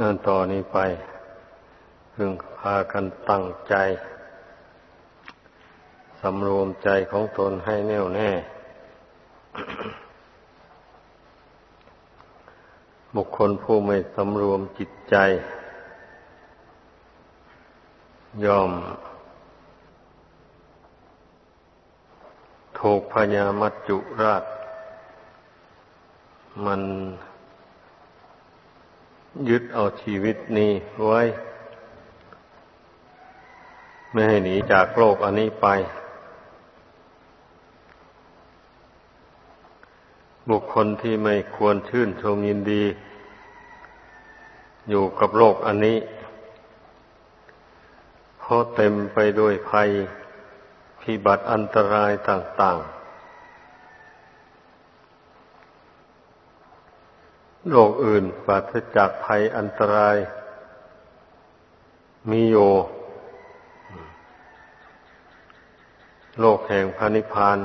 อันต่อนนี้ไปพึงพากันตั้งใจ สำรวมใจของตนให้แน่วแน่ บุคคลผู้ไม่สำรวมจิตใจ ยอม ถูกพญามัจจุราช มัน ยึดเอาชีวิตนี้ไว้ ไม่ให้หนีจากโลกอันนี้ไป บุคคลที่ไม่ควรชื่นชมยินดี อยู่กับโลกอันนี้เพราะเต็มไปด้วยภัยพิบัติอันตรายต่าง ๆ โลกอื่นปราศจากภัยอันตราย มีโยโลกแห่งพานิพาน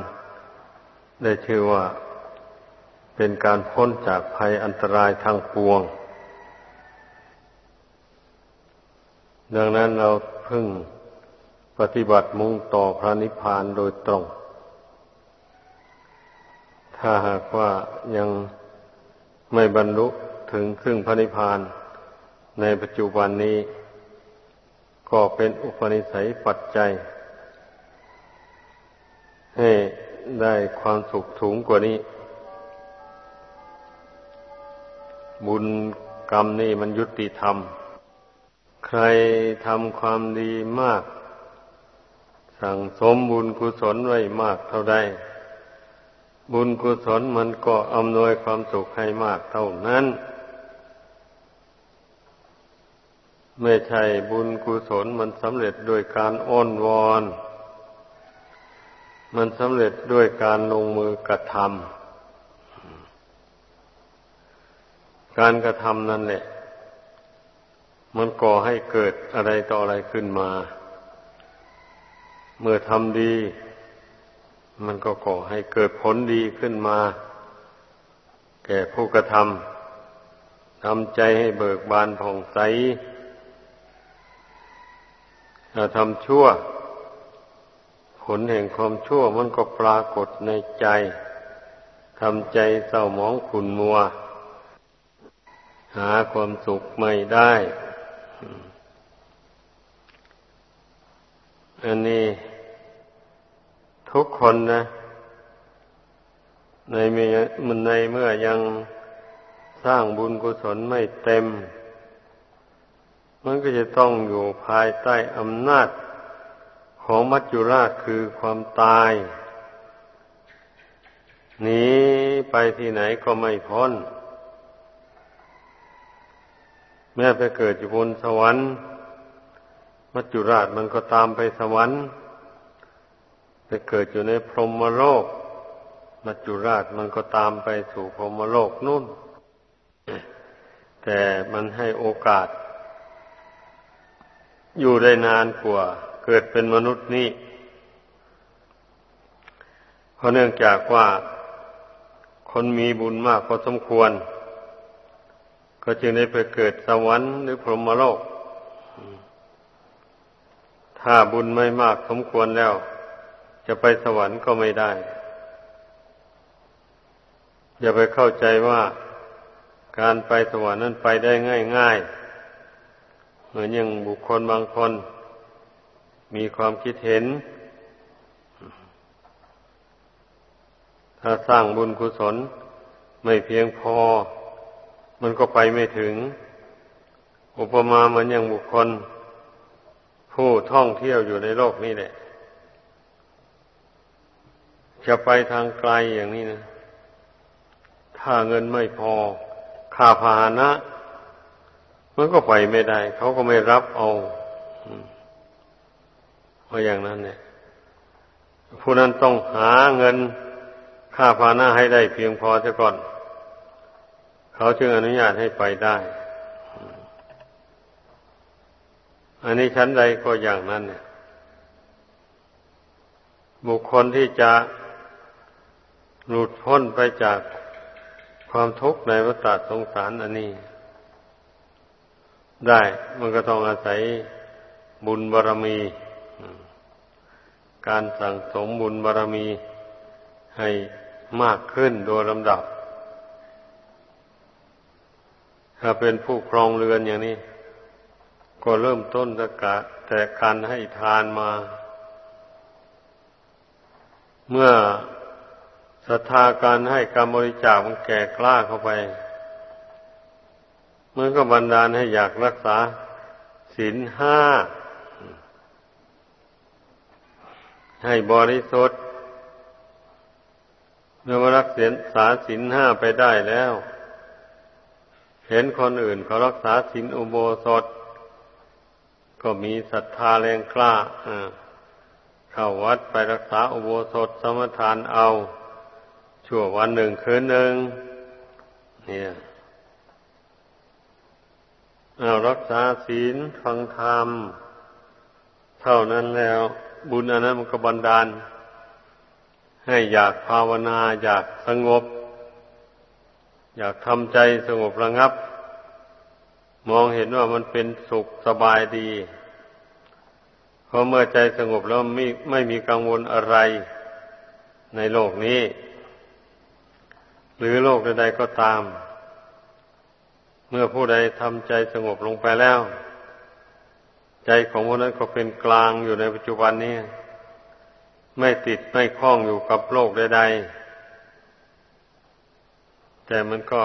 ได้ชื่อว่าเป็นการพ้นจากภัยอันตรายทางปวง ดังนั้นเราพึ่งปฏิบัติมุ่งต่อพระนิพพานโดยตรง ถ้าหากว่ายัง ไม่บรรลุถึงครึ่งพระนิพพานในปัจจุบันนี้ ก็เป็นอุปนิสัยปัจจัย ให้ได้ความสุขสูงกว่านี้ บุญกรรมนี่มันยุติธรรม ใครทำความดีมาก สั่งสมบุญกุศลไว้มากเท่าใด บุญกุศลมันก็อำนวยความสุขให้มากเท่านั้น ไม่ใช่บุญกุศลมันสำเร็จด้วยการอ้อนวอน มันสำเร็จด้วยการลงมือกระทำการกระทำนั่นแหละ มันก่อให้เกิดอะไรต่ออะไรขึ้นมา เมื่อทำดี มันก็ก่อให้เกิดผลดีขึ้นมา แก่ผู้กระทำทำใจให้เบิกบานผ่องใสถ้าทำชั่ว ผลแห่งความชั่วมันก็ปรากฏในใจทำใจเศร้าหมองขุนมัว หาความสุขไม่ได้ อันนี้ ทุกคนนะ ในเมื่อมันในเมื่อยังสร้างบุญกุศลไม่เต็ม มันก็จะต้องอยู่ภายใต้อำนาจของมัจจุราชคือความตายหนีไปที่ไหนก็ไม่พ้น แม้ไปเกิดอยู่บนสวรรค์ มัจจุราชมันก็ตามไปสวรรค์ ไปเกิดอยู่ในพรหมโลก มัจจุราชมันก็ตามไปสู่พรหมโลกนู่น แต่มันให้โอกาส อยู่ได้นานกว่า เกิดเป็นมนุษย์นี่เพราะเนื่องจากว่าคนมีบุญมากพอสมควร ก็จึงได้ไปเกิดสวรรค์หรือพรหมโลก ถ้าบุญไม่มากสมควรแล้ว จะไปสวรรค์ก็ไม่ได้ อย่าไปเข้าใจว่าการไปสวรรค์นั้นไปได้ง่ายๆ เหมือนอย่างบุคคลบางคน มีความคิดเห็น ถ้าสร้างบุญกุศลไม่เพียงพอ มันก็ไปไม่ถึง อุปมาเหมือนอย่างบุคคล ผู้ท่องเที่ยวอยู่ในโลกนี้แหละ จะไปทางไกลอย่างนี้นะ ถ้าเงินไม่พอค่าพาหนะ มันก็ไปไม่ได้ เขาก็ไม่รับเอาเพราะอย่างนั้นเนี่ยผู้นั้นต้องหาเงินค่าพาหนะให้ได้เพียงพอเสียก่อน เขาจึงอนุญาตให้ไปได้ อันนี้ชั้นใดก็อย่างนั้นเนี่ยบุคคลที่จะ หลุดพ้นไปจากความทุกข์ในวัฏสงสารอันนี้ ได้มันก็ต้องอาศัยบุญบารรมี การสั่งสมบุญบารรมีให้มากขึ้นโดยลำดับ ถ้าเป็นผู้ครองเรือนอย่างนี้ ก็เริ่มต้นตะกะแต่การให้ทานมา เมื่อ ศรัทธาการให้การบริจาคมันแก่กล้าเข้าไปมันก็บันดาลให้อยากรักษาศีลห้า ให้บริสุทธิ์เมื่อรักษาศีลห้าไปได้แล้ว เห็นคนอื่นเขารักษาศีลอุโบสถ ก็มีศรัทธาแรงกล้าเข้าวัดไปรักษาอุโบสถสมทานเอา ชั่ววันหนึ่งคืนหนึ่งเนี่ยเอารักษาศีลฟังธรรม เท่านั้นแล้วบุญอันนั้นมันก็บันดาล ให้อยากภาวนา อยากสงบ อยากทำใจสงบระงับ มองเห็นว่ามันเป็นสุขสบายดีเพราะเมื่อใจสงบแล้วไม่ไม่มีกังวลอะไรในโลกนี้ หรือโลกใดๆก็ตาม เมื่อผู้ใดทำใจสงบลงไปแล้ว ใจของผู้นั้นก็เป็นกลางอยู่ในปัจจุบันนี้ ไม่ติดไม่คล้องอยู่กับโลกใดๆ แต่มันก็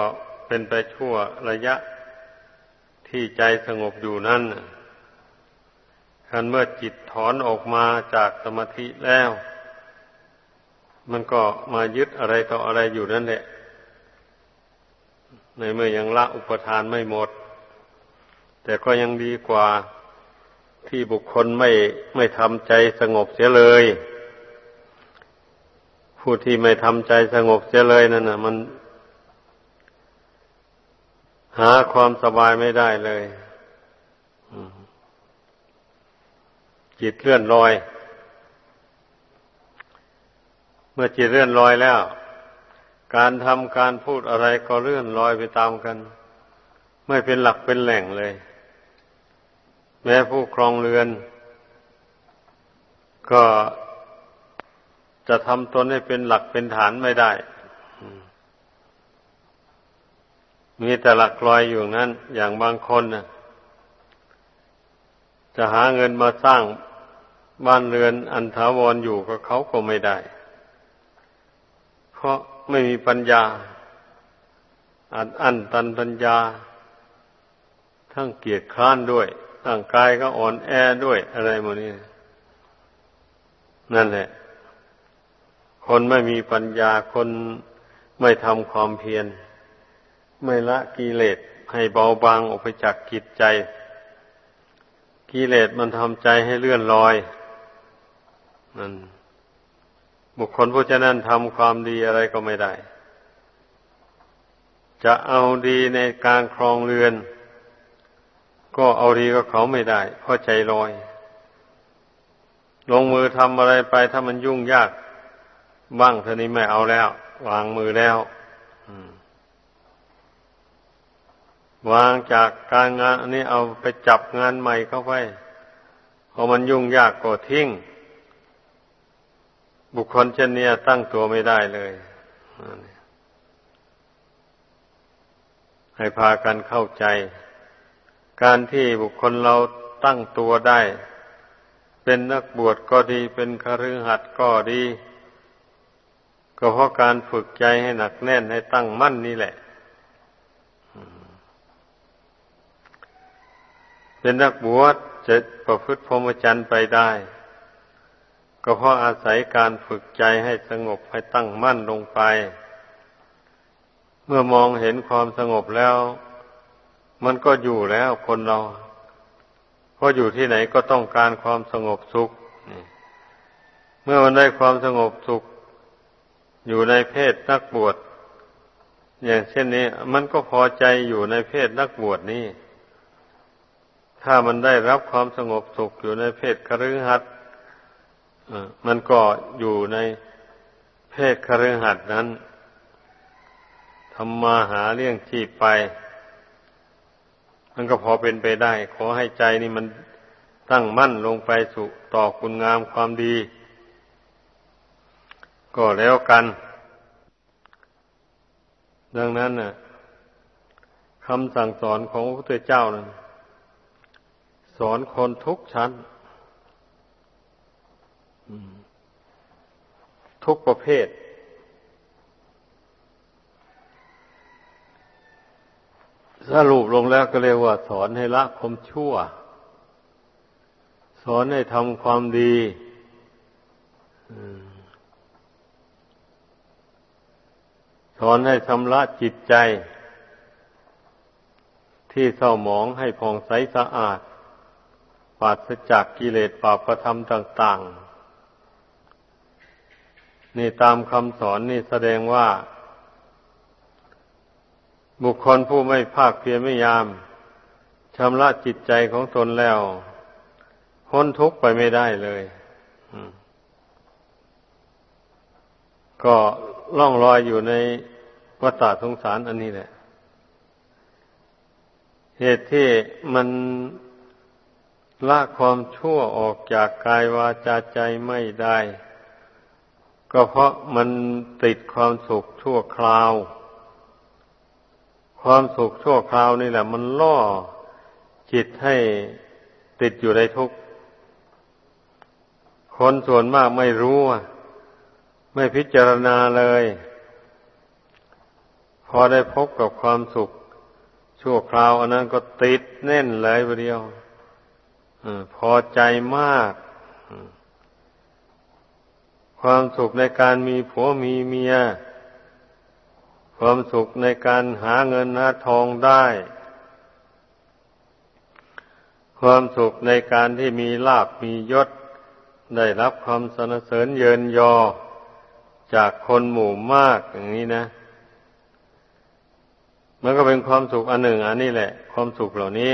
เป็นไปชั่วระยะที่ใจสงบอยู่นั่นคันเมื่อจิตถอนออกมาจากสมาธิแล้ว มันก็มายึดอะไรต่ออะไรอยู่นั่นแหละ ในเมื่อยังละอุปทานไม่หมด แต่ก็ยังดีกว่าที่บุคคลไม่ไม่ทำใจสงบเสียเลย ผู้ที่ไม่ทำใจสงบเสียเลยนั่นน่ะมัน หาความสบายไม่ได้เลยจิตเลื่อนลอย เมื่อจิตเลื่อนลอยแล้ว การทำการพูดอะไรก็เลื่อนลอยไปตามกัน ไม่เป็นหลักเป็นแหล่งเลย แม้ผู้ครองเรือน ก็จะทำตนให้เป็นหลักเป็นฐานไม่ได้ มีแต่หลักลอยอยู่นั้น อย่างบางคนนะจะหาเงินมาสร้างบ้านเรือนอันถาวรอยู่กับเขาก็ไม่ได้ เพราะ ไม่มีปัญญาอันอันตันปัญญา ทั้งเกียรติคร้านด้วยร่างกายก็อ่อนแอด้วยอะไรหมดนี้นั่นแหละ คนไม่มีปัญญาคนไม่ทำความเพียร ไม่ละกิเลสให้เบาบางออกไปจากกิจใจ กิเลสมันทำใจให้เลื่อนลอยนั่น บุคคลผู้ฉะนั้นทำความดีอะไรก็ไม่ได้ จะเอาดีในการครองเรือน ก็เอาดีกับเขาไม่ได้ เพราะใจลอย ลงมือทำอะไรไปถ้ามันยุ่งยาก บ้างเท่านี้ไม่เอาแล้ว วางมือแล้ววางจากการงานอันนี้เอาไปจับงานใหม่เข้าไปพอมันยุ่งยากก็ทิ้ง บุคคลเช่นนี้ตั้งตัวไม่ได้เลย ให้พากันเข้าใจ การที่บุคคลเราตั้งตัวได้ เป็นนักบวชก็ดี เป็นคฤหัสถ์ก็ดี ก็เพราะการฝึกใจให้หนักแน่นให้ตั้งมั่นนี่แหละ เป็นนักบวชจะประพฤติพรหมจรรย์ไปได้ ก็เพราะอาศัยการฝึกใจให้สงบให้ตั้งมั่นลงไป เมื่อมองเห็นความสงบแล้ว มันก็อยู่แล้วคนเราเพราะอยู่ที่ไหนก็ต้องการความสงบสุขเมื่อมันได้ความสงบสุข อยู่ในเพศนักบวชอย่างเช่นนี้ มันก็พอใจอยู่ในเพศนักบวชนี้ ถ้ามันได้รับความสงบสุขอยู่ในเพศคฤหัสถ์ มันก็อยู่ในเพศคฤหัสถ์นั้นทำมาหาเลี้ยงชีพไป มันก็พอเป็นไปได้ ขอให้ใจนี่มันตั้งมั่นลงไปสู่ต่อคุณงามความดี ก็แล้วกัน ดังนั้นน่ะคำสั่งสอนของพระพุทธเจ้านั้นสอนคนทุกชั้น ทุกประเภท สรุปลงแล้วก็เรียกว่า สอนให้ละความชั่ว สอนให้ทำความดีสอนให้ชำระจิตใจ ที่เศร้าหมองให้ผ่องใสสะอาดปราศจากกิเลสปาประธรรมต่าง ๆ นี่ตามคำสอนนี่แสดงว่า บุคคลผู้ไม่ภาคเพียรไม่ยามชำระจิตใจของตนแล้วพ้นทุกข์ไปไม่ได้เลยก็ล่องลอยอยู่ในวัฏสงสารอันนี้แหละ เหตุที่มันละความชั่วออกจากกายวาจาใจไม่ได้ ก็เพราะมันติดความสุขชั่วคราว ความสุขชั่วคราวนี่แหละ มันล่อจิตให้ติดอยู่ในทุกข์ คนส่วนมากไม่รู้ไม่พิจารณาเลย พอได้พบกับความสุขชั่วคราว อันนั้นก็ติดแน่นเลยไปเดียวพอใจมาก ความสุขในการมีผัวมีเมีย ความสุขในการหาเงินหาทองได้ ความสุขในการที่มีลาบมียศ ได้รับความสนเสริญเยินยอจากคนหมู่มากอย่างนี้นะ มันก็เป็นความสุขอันหนึ่งอันนี้แหละ ความสุขเหล่านี้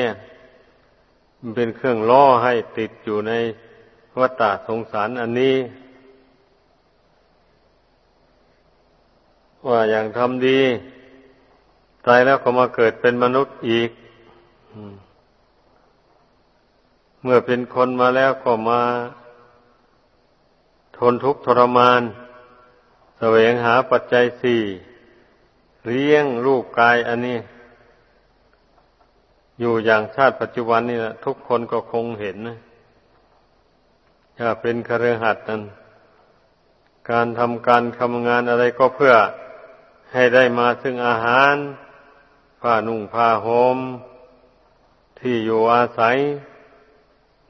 มันเป็นเครื่องล่อให้ติดอยู่ในวัฏสงสารอันนี้ ว่าอย่างทำดีตายแล้วก็มาเกิดเป็นมนุษย์อีก เมื่อเป็นคนมาแล้วก็มา ทนทุกข์ทรมาน แสวงหาปัจจัยสี่เลี้ยงรูปกายอันนี้ อยู่อย่างชาติปัจจุบันนี่นะทุกคนก็คงเห็นนะถ้าเป็นคฤหัสถ์นั้น การทำการทำงานอะไรก็เพื่อ ให้ได้มาซึ่งอาหารผ้านุ่งผ้าหม่มที่อยู่อาศัย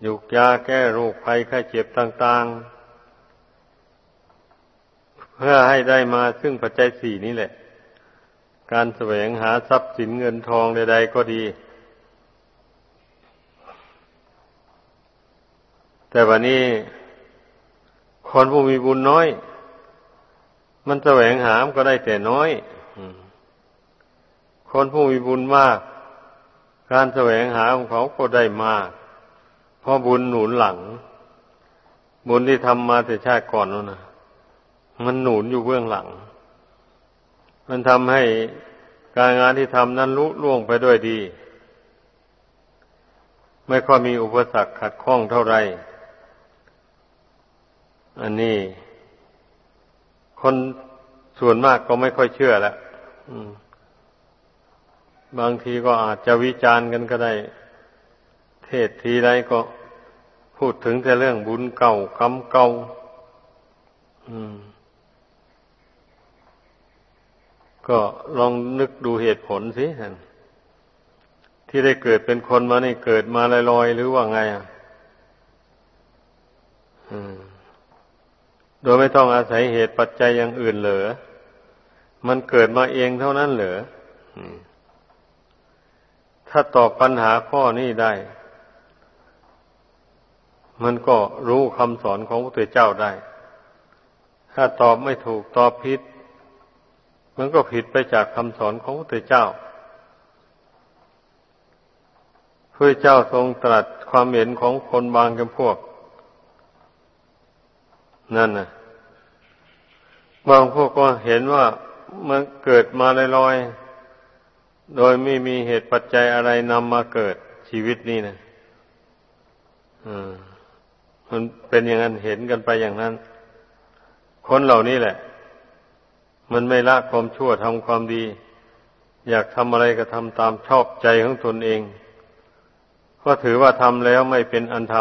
ยุกยาแก้โรคภัยไข้เจ็บต่าง ๆ เพื่อให้ได้มาซึ่งปัจจัยสี่นี้แหละ การแสวงหาทรัพย์สินเงินทองใด ๆ ก็ดี แต่วันนี้คนผู้มีบุญน้อย มันแสวงหามก็ได้แต่น้อยคนผู้มีบุญมาก การแสวงหาของเขาก็ได้มาก เพราะบุญหนุนหลัง บุญที่ทำมาแต่ชาติก่อนนั่นนะมันหนุนอยู่เบื้องหลัง มันทำให้การงานที่ทำนั้นลุล่วงไปด้วยดี ไม่ค่อยมีอุปสรรคขัดข้องเท่าไหร่อันนี้ คนส่วนมากก็ไม่ค่อยเชื่อแล้วบางทีก็อาจจะวิจารณ์กันก็ได้ เทศทีไรก็พูดถึงแต่เรื่องบุญเก่ากรรมเก่าก็ลองนึกดูเหตุผลสิที่ได้เกิดเป็นคนมานี่เกิดมาลอยๆหรือว่าไง อะ อืม โดยไม่ต้องอาศัยเหตุปัจจัยอย่างอื่นเหรอมันเกิดมาเองเท่านั้นเหรอถ้าตอบปัญหาข้อนี้ได้ มันก็รู้คำสอนของพระเจ้าได้ ถ้าตอบไม่ถูกตอบผิด มันก็ผิดไปจากคำสอนของพระเจ้าพระเจ้าทรงตรัสความเห็นของคนบางจำพวก นั่นนะ บางพวกก็เห็นว่ามันเกิดมาลอยๆ โดยไม่มีเหตุปัจจัยอะไรนำมาเกิดชีวิตนี้นะมันเป็นอย่างนั้นเห็นกันไปอย่างนั้น คนเหล่านี้แหละ มันไม่ละความชั่วทำความดี อยากทำอะไรก็ทำตามชอบใจของตนเอง ก็ถือว่าทำแล้วไม่เป็นอันท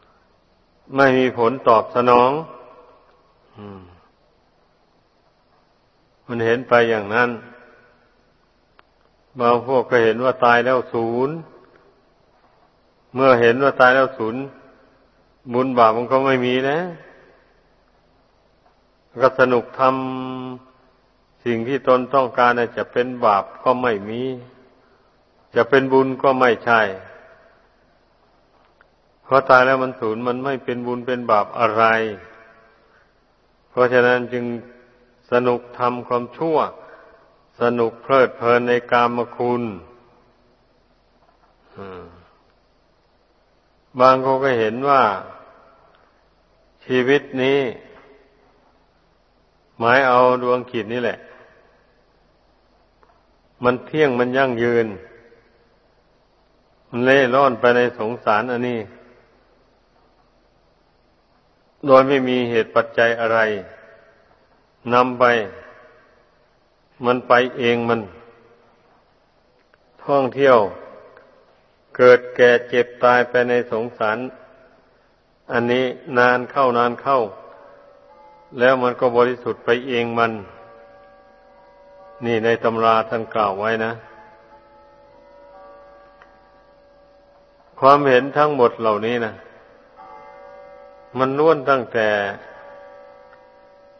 ำไม่มีผลตอบสนองมั มันเห็นไปอย่างนั้นบางพวกก็เห็นว่าตายแล้วศูนย์เมื่อเห็นว่าตายแล้วศูนย์บุญบาปมันก็ไม่มีนะ ก็สนุกทำสิ่งที่ตนต้องการจะเป็นบาปก็ไม่มี จะเป็นบุญก็ไม่ใช่เพราะตายแล้วมันศูนย์มันไม่เป็นบุญเป็นบาปอะไร เพราะฉะนั้นจึง สนุกทำความชั่ว สนุกเพลิดเพลินในกามคุณบางคนก็เห็นว่า ชีวิตนี้ หมายเอาดวงขีดนี่แหละ มันเที่ยงมันยั่งยืน มันเล่ร่อนไปในสงสารอันนี้ โดยไม่มีเหตุปัจจัยอะไร นำไป มันไปเองมัน ท่องเที่ยว เกิดแก่เจ็บตายไปในสงสาร อันนี้นานเข้านานเข้า แล้วมันก็บริสุทธิ์ไปเองมัน นี่ในตำราท่านกล่าวไว้นะ ความเห็นทั้งหมดเหล่านี้นะมันล้วนตั้งแต่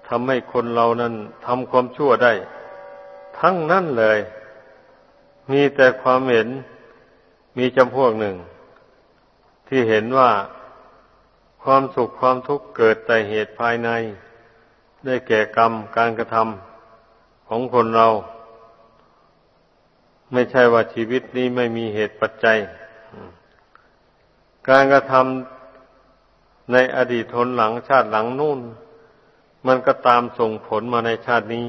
ทำให้คนเรานั้นทำความชั่วได้ ทั้งนั้นเลย มีแต่ความเห็นมีจำพวกหนึ่ง ที่เห็นว่าความสุขความทุกข์เกิดแต่เหตุภายใน ได้แก่กรรมการกระทำของคนเรา ไม่ใช่ว่าชีวิตนี้ไม่มีเหตุปัจจัย การกระทำในอดีตทนหลังชาติหลังนู่น มันก็ตามส่งผลมาในชาตินี้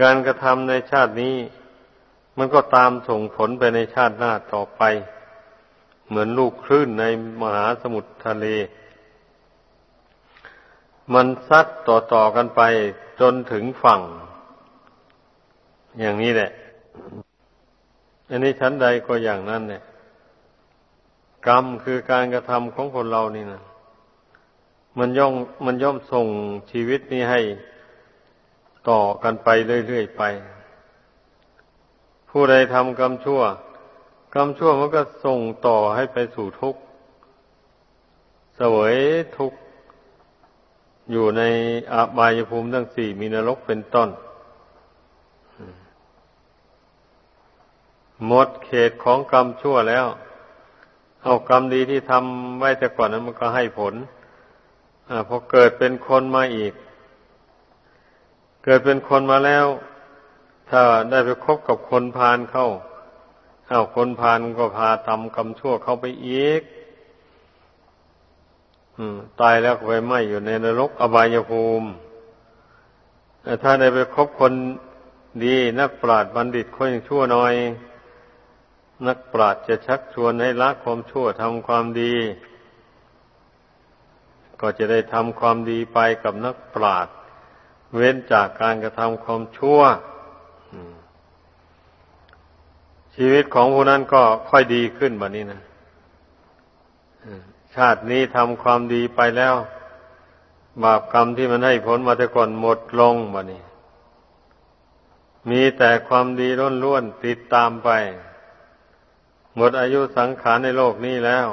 การกระทำในชาตินี้ มันก็ตามส่งผลไปในชาติหน้าต่อไป เหมือนลูกคลื่นในมหาสมุทรทะเล มันซัดต่อๆกันไปจนถึงฝั่ง อย่างนี้แหละ อันนี้ชั้นใดก็อย่างนั้นเนี่ย กรรมคือการกระทำของคนเรานี่นะ มันย่อมมันย่อมส่งชีวิตนี้ให้ต่อกันไปเรื่อยๆไป ผู้ใดทำกรรมชั่ว กรรมชั่วมันก็ส่งต่อให้ไปสู่ทุกข์เสวยทุกข์อยู่ในอาบายภูมิทั้งสี่มีนรกเป็นต้น หมดเขตของกรรมชั่วแล้ว เอากรรมดีที่ทำไว้แต่ก่อนนั้นมันก็ให้ผล อพอเกิดเป็นคนมาอีก เกิดเป็นคนมาแล้ว ถ้าได้ไปคบกับคนพาลเข้าเอาคนพาลก็พาทำกรรมชั่วเข้าไปอีกตายแล้วไปไหมอยู่ในนรกอบายภูมิถ้าได้ไปคบคนดีนักปราชญ์บัณฑิตคนยังชั่วน้อย นักปราชญ์จะชักชวนให้ละความชั่วทำความดี ก็จะได้ทำความดีไปกับนักปราชญ์เว้นจากการกระทำความชั่ว ชีวิตของผู้นั้นก็ค่อยดีขึ้นแบบนี้นะชาตินี้ทำความดีไปแล้ว บาปกรรมที่มันให้ผลมาแต่ก่อนหมดลงแบบนี้ มีแต่ความดีล้วนๆติดตามไป หมดอายุสังขารในโลกนี้แล้ว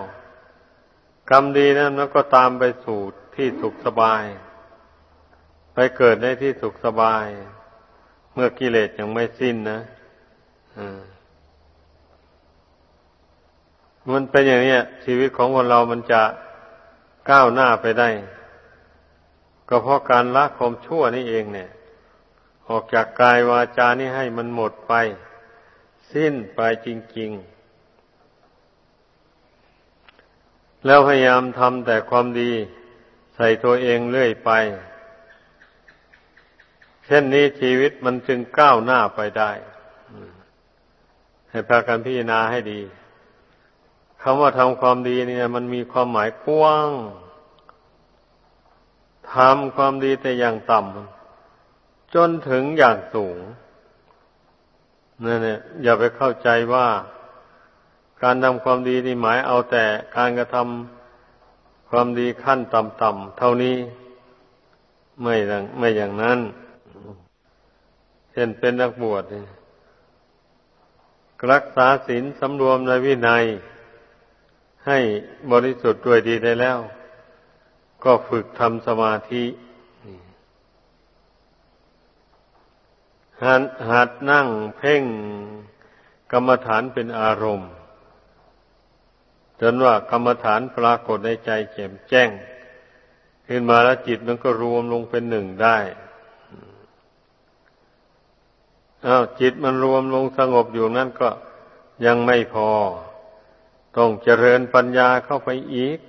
กรรมดีนั้นมันก็ตามไปสู่ที่สุขสบาย ไปเกิดในที่สุขสบาย เมื่อกิเลสยังไม่สิ้นนะมันเป็นอย่างนี้ชีวิตของคนเรามันจะก้าวหน้าไปได้ ก็เพราะการละความชั่วนี่เองเนี่ย ออกจากกายวาจานี่ให้มันหมดไป สิ้นไปจริง ๆ แล้วพยายามทำแต่ความดีใส่ตัวเองเรื่อยไป เช่นนี้ชีวิตมันจึงก้าวหน้าไปได้ให้พากันพิจารณาให้ดีคำว่าทำความดีเนี่ย มันมีความหมายกว้างทำความดีแต่อย่างต่ำจนถึงอย่างสูงนั่นเนี่ยอย่าไปเข้าใจว่า การทำความดีนี่หมายเอาแต่การกระทำความดีขั้นต่ำๆเท่านี้ไม่ไม่อย่างนั้น เช่นเป็นนักบวชรักษาศีลสำรวมในวินัย ให้บริสุทธิ์ด้วยดีได้แล้ว ก็ฝึกทำสมาธิหัดหัดนั่งเพ่งกรรมฐานเป็นอารมณ์ จนว่ากรรมฐานปรากฏในใจแจ่มแจ้ง ขึ้นมาแล้วจิตมันก็รวมลงเป็นหนึ่งได้อ้าวจิตมันรวมลงสงบอยู่นั่นก็ยังไม่พอ ต้องเจริญปัญญาเข้าไปอีก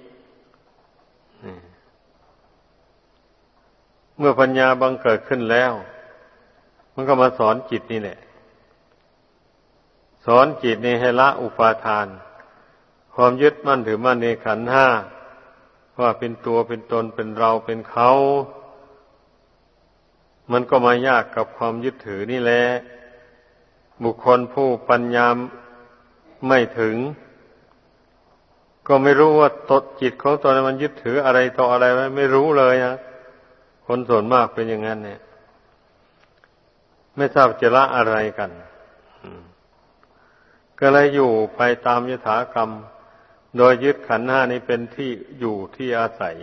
เมื่อปัญญาบังเกิดขึ้นแล้ว มันก็มาสอนจิตนี่แหละ สอนจิตนี่ให้ละอุปาทาน ความยึดมั่นถือมั่นในขันห้าว่าเป็นตัวเป็นตนเป็นเราเป็นเขา มันก็มายากกับความยึดถือนี่แหละบุคคลผู้ปัญญามไม่ถึง ก็ไม่รู้ว่าตดจิตของตนมันยึดถืออะไรต่ออะไรไว้ไม่รู้เลยนะคนส่วนมากเป็นอย่างนั้นเนี่ย ไม่ทราบจะละอะไรกัน ก็เลยอยู่ไปตามยถากรรม โดยยึดขันห้านี้เป็นที่อยู่ที่อาศัย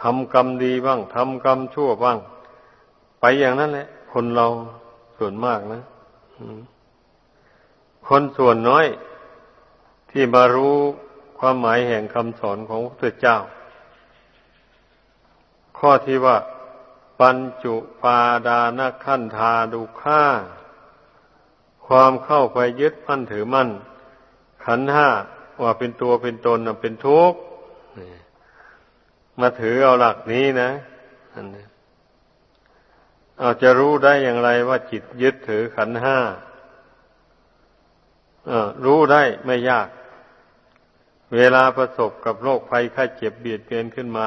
ทำกรรมดีบ้างทำกรรมชั่วบ้าง ไปอย่างนั้นแหละ คนเราส่วนมากนะคนส่วนน้อย ที่มารู้ความหมายแห่งคำสอนของพระพุทธเจ้า ข้อที่ว่า ปัญจุปาดานขันธาดุข่า ความเข้าไปยึดมั่นถือมั่น ขันห้า ว่าเป็นตัวเป็นตนเป็นทุกข์มาถือเอาหลักนี้นะอันนี้อาจจะรู้ได้อย่างไรว่าจิตยึดถือขันห้ารู้ได้ไม่ยาก เวลาประสบกับโรคภัยไข้เจ็บเบียดเบียนขึ้นมา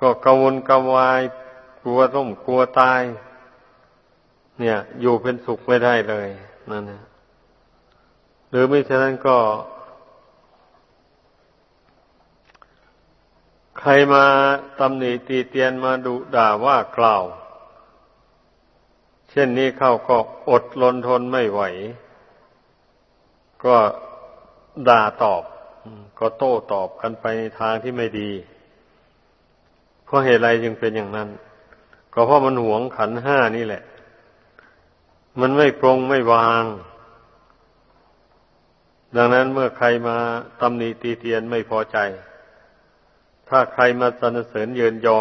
ก็กังวลกังวายกลัวต้มกลัวตาย เนี่ย อยู่เป็นสุขไม่ได้เลยนั่นนะ หรือไม่ฉะนั้นก็ ใครมาตำหนิตีเตียนมาดุด่าว่ากล่าว เช่นนี้เขาก็อดลนทนไม่ไหว ก็ด่าตอบ ก็โต้ตอบกันไปในทางที่ไม่ดี เพราะเหตุไรจึงเป็นอย่างนั้น ก็เพราะมันหวงขันห้านี่แหละ มันไม่ปรงไม่วาง ดังนั้นเมื่อใครมาตำหนิตีเตียนไม่พอใจ ถ้าใครมาสรรเสริญเยินยอ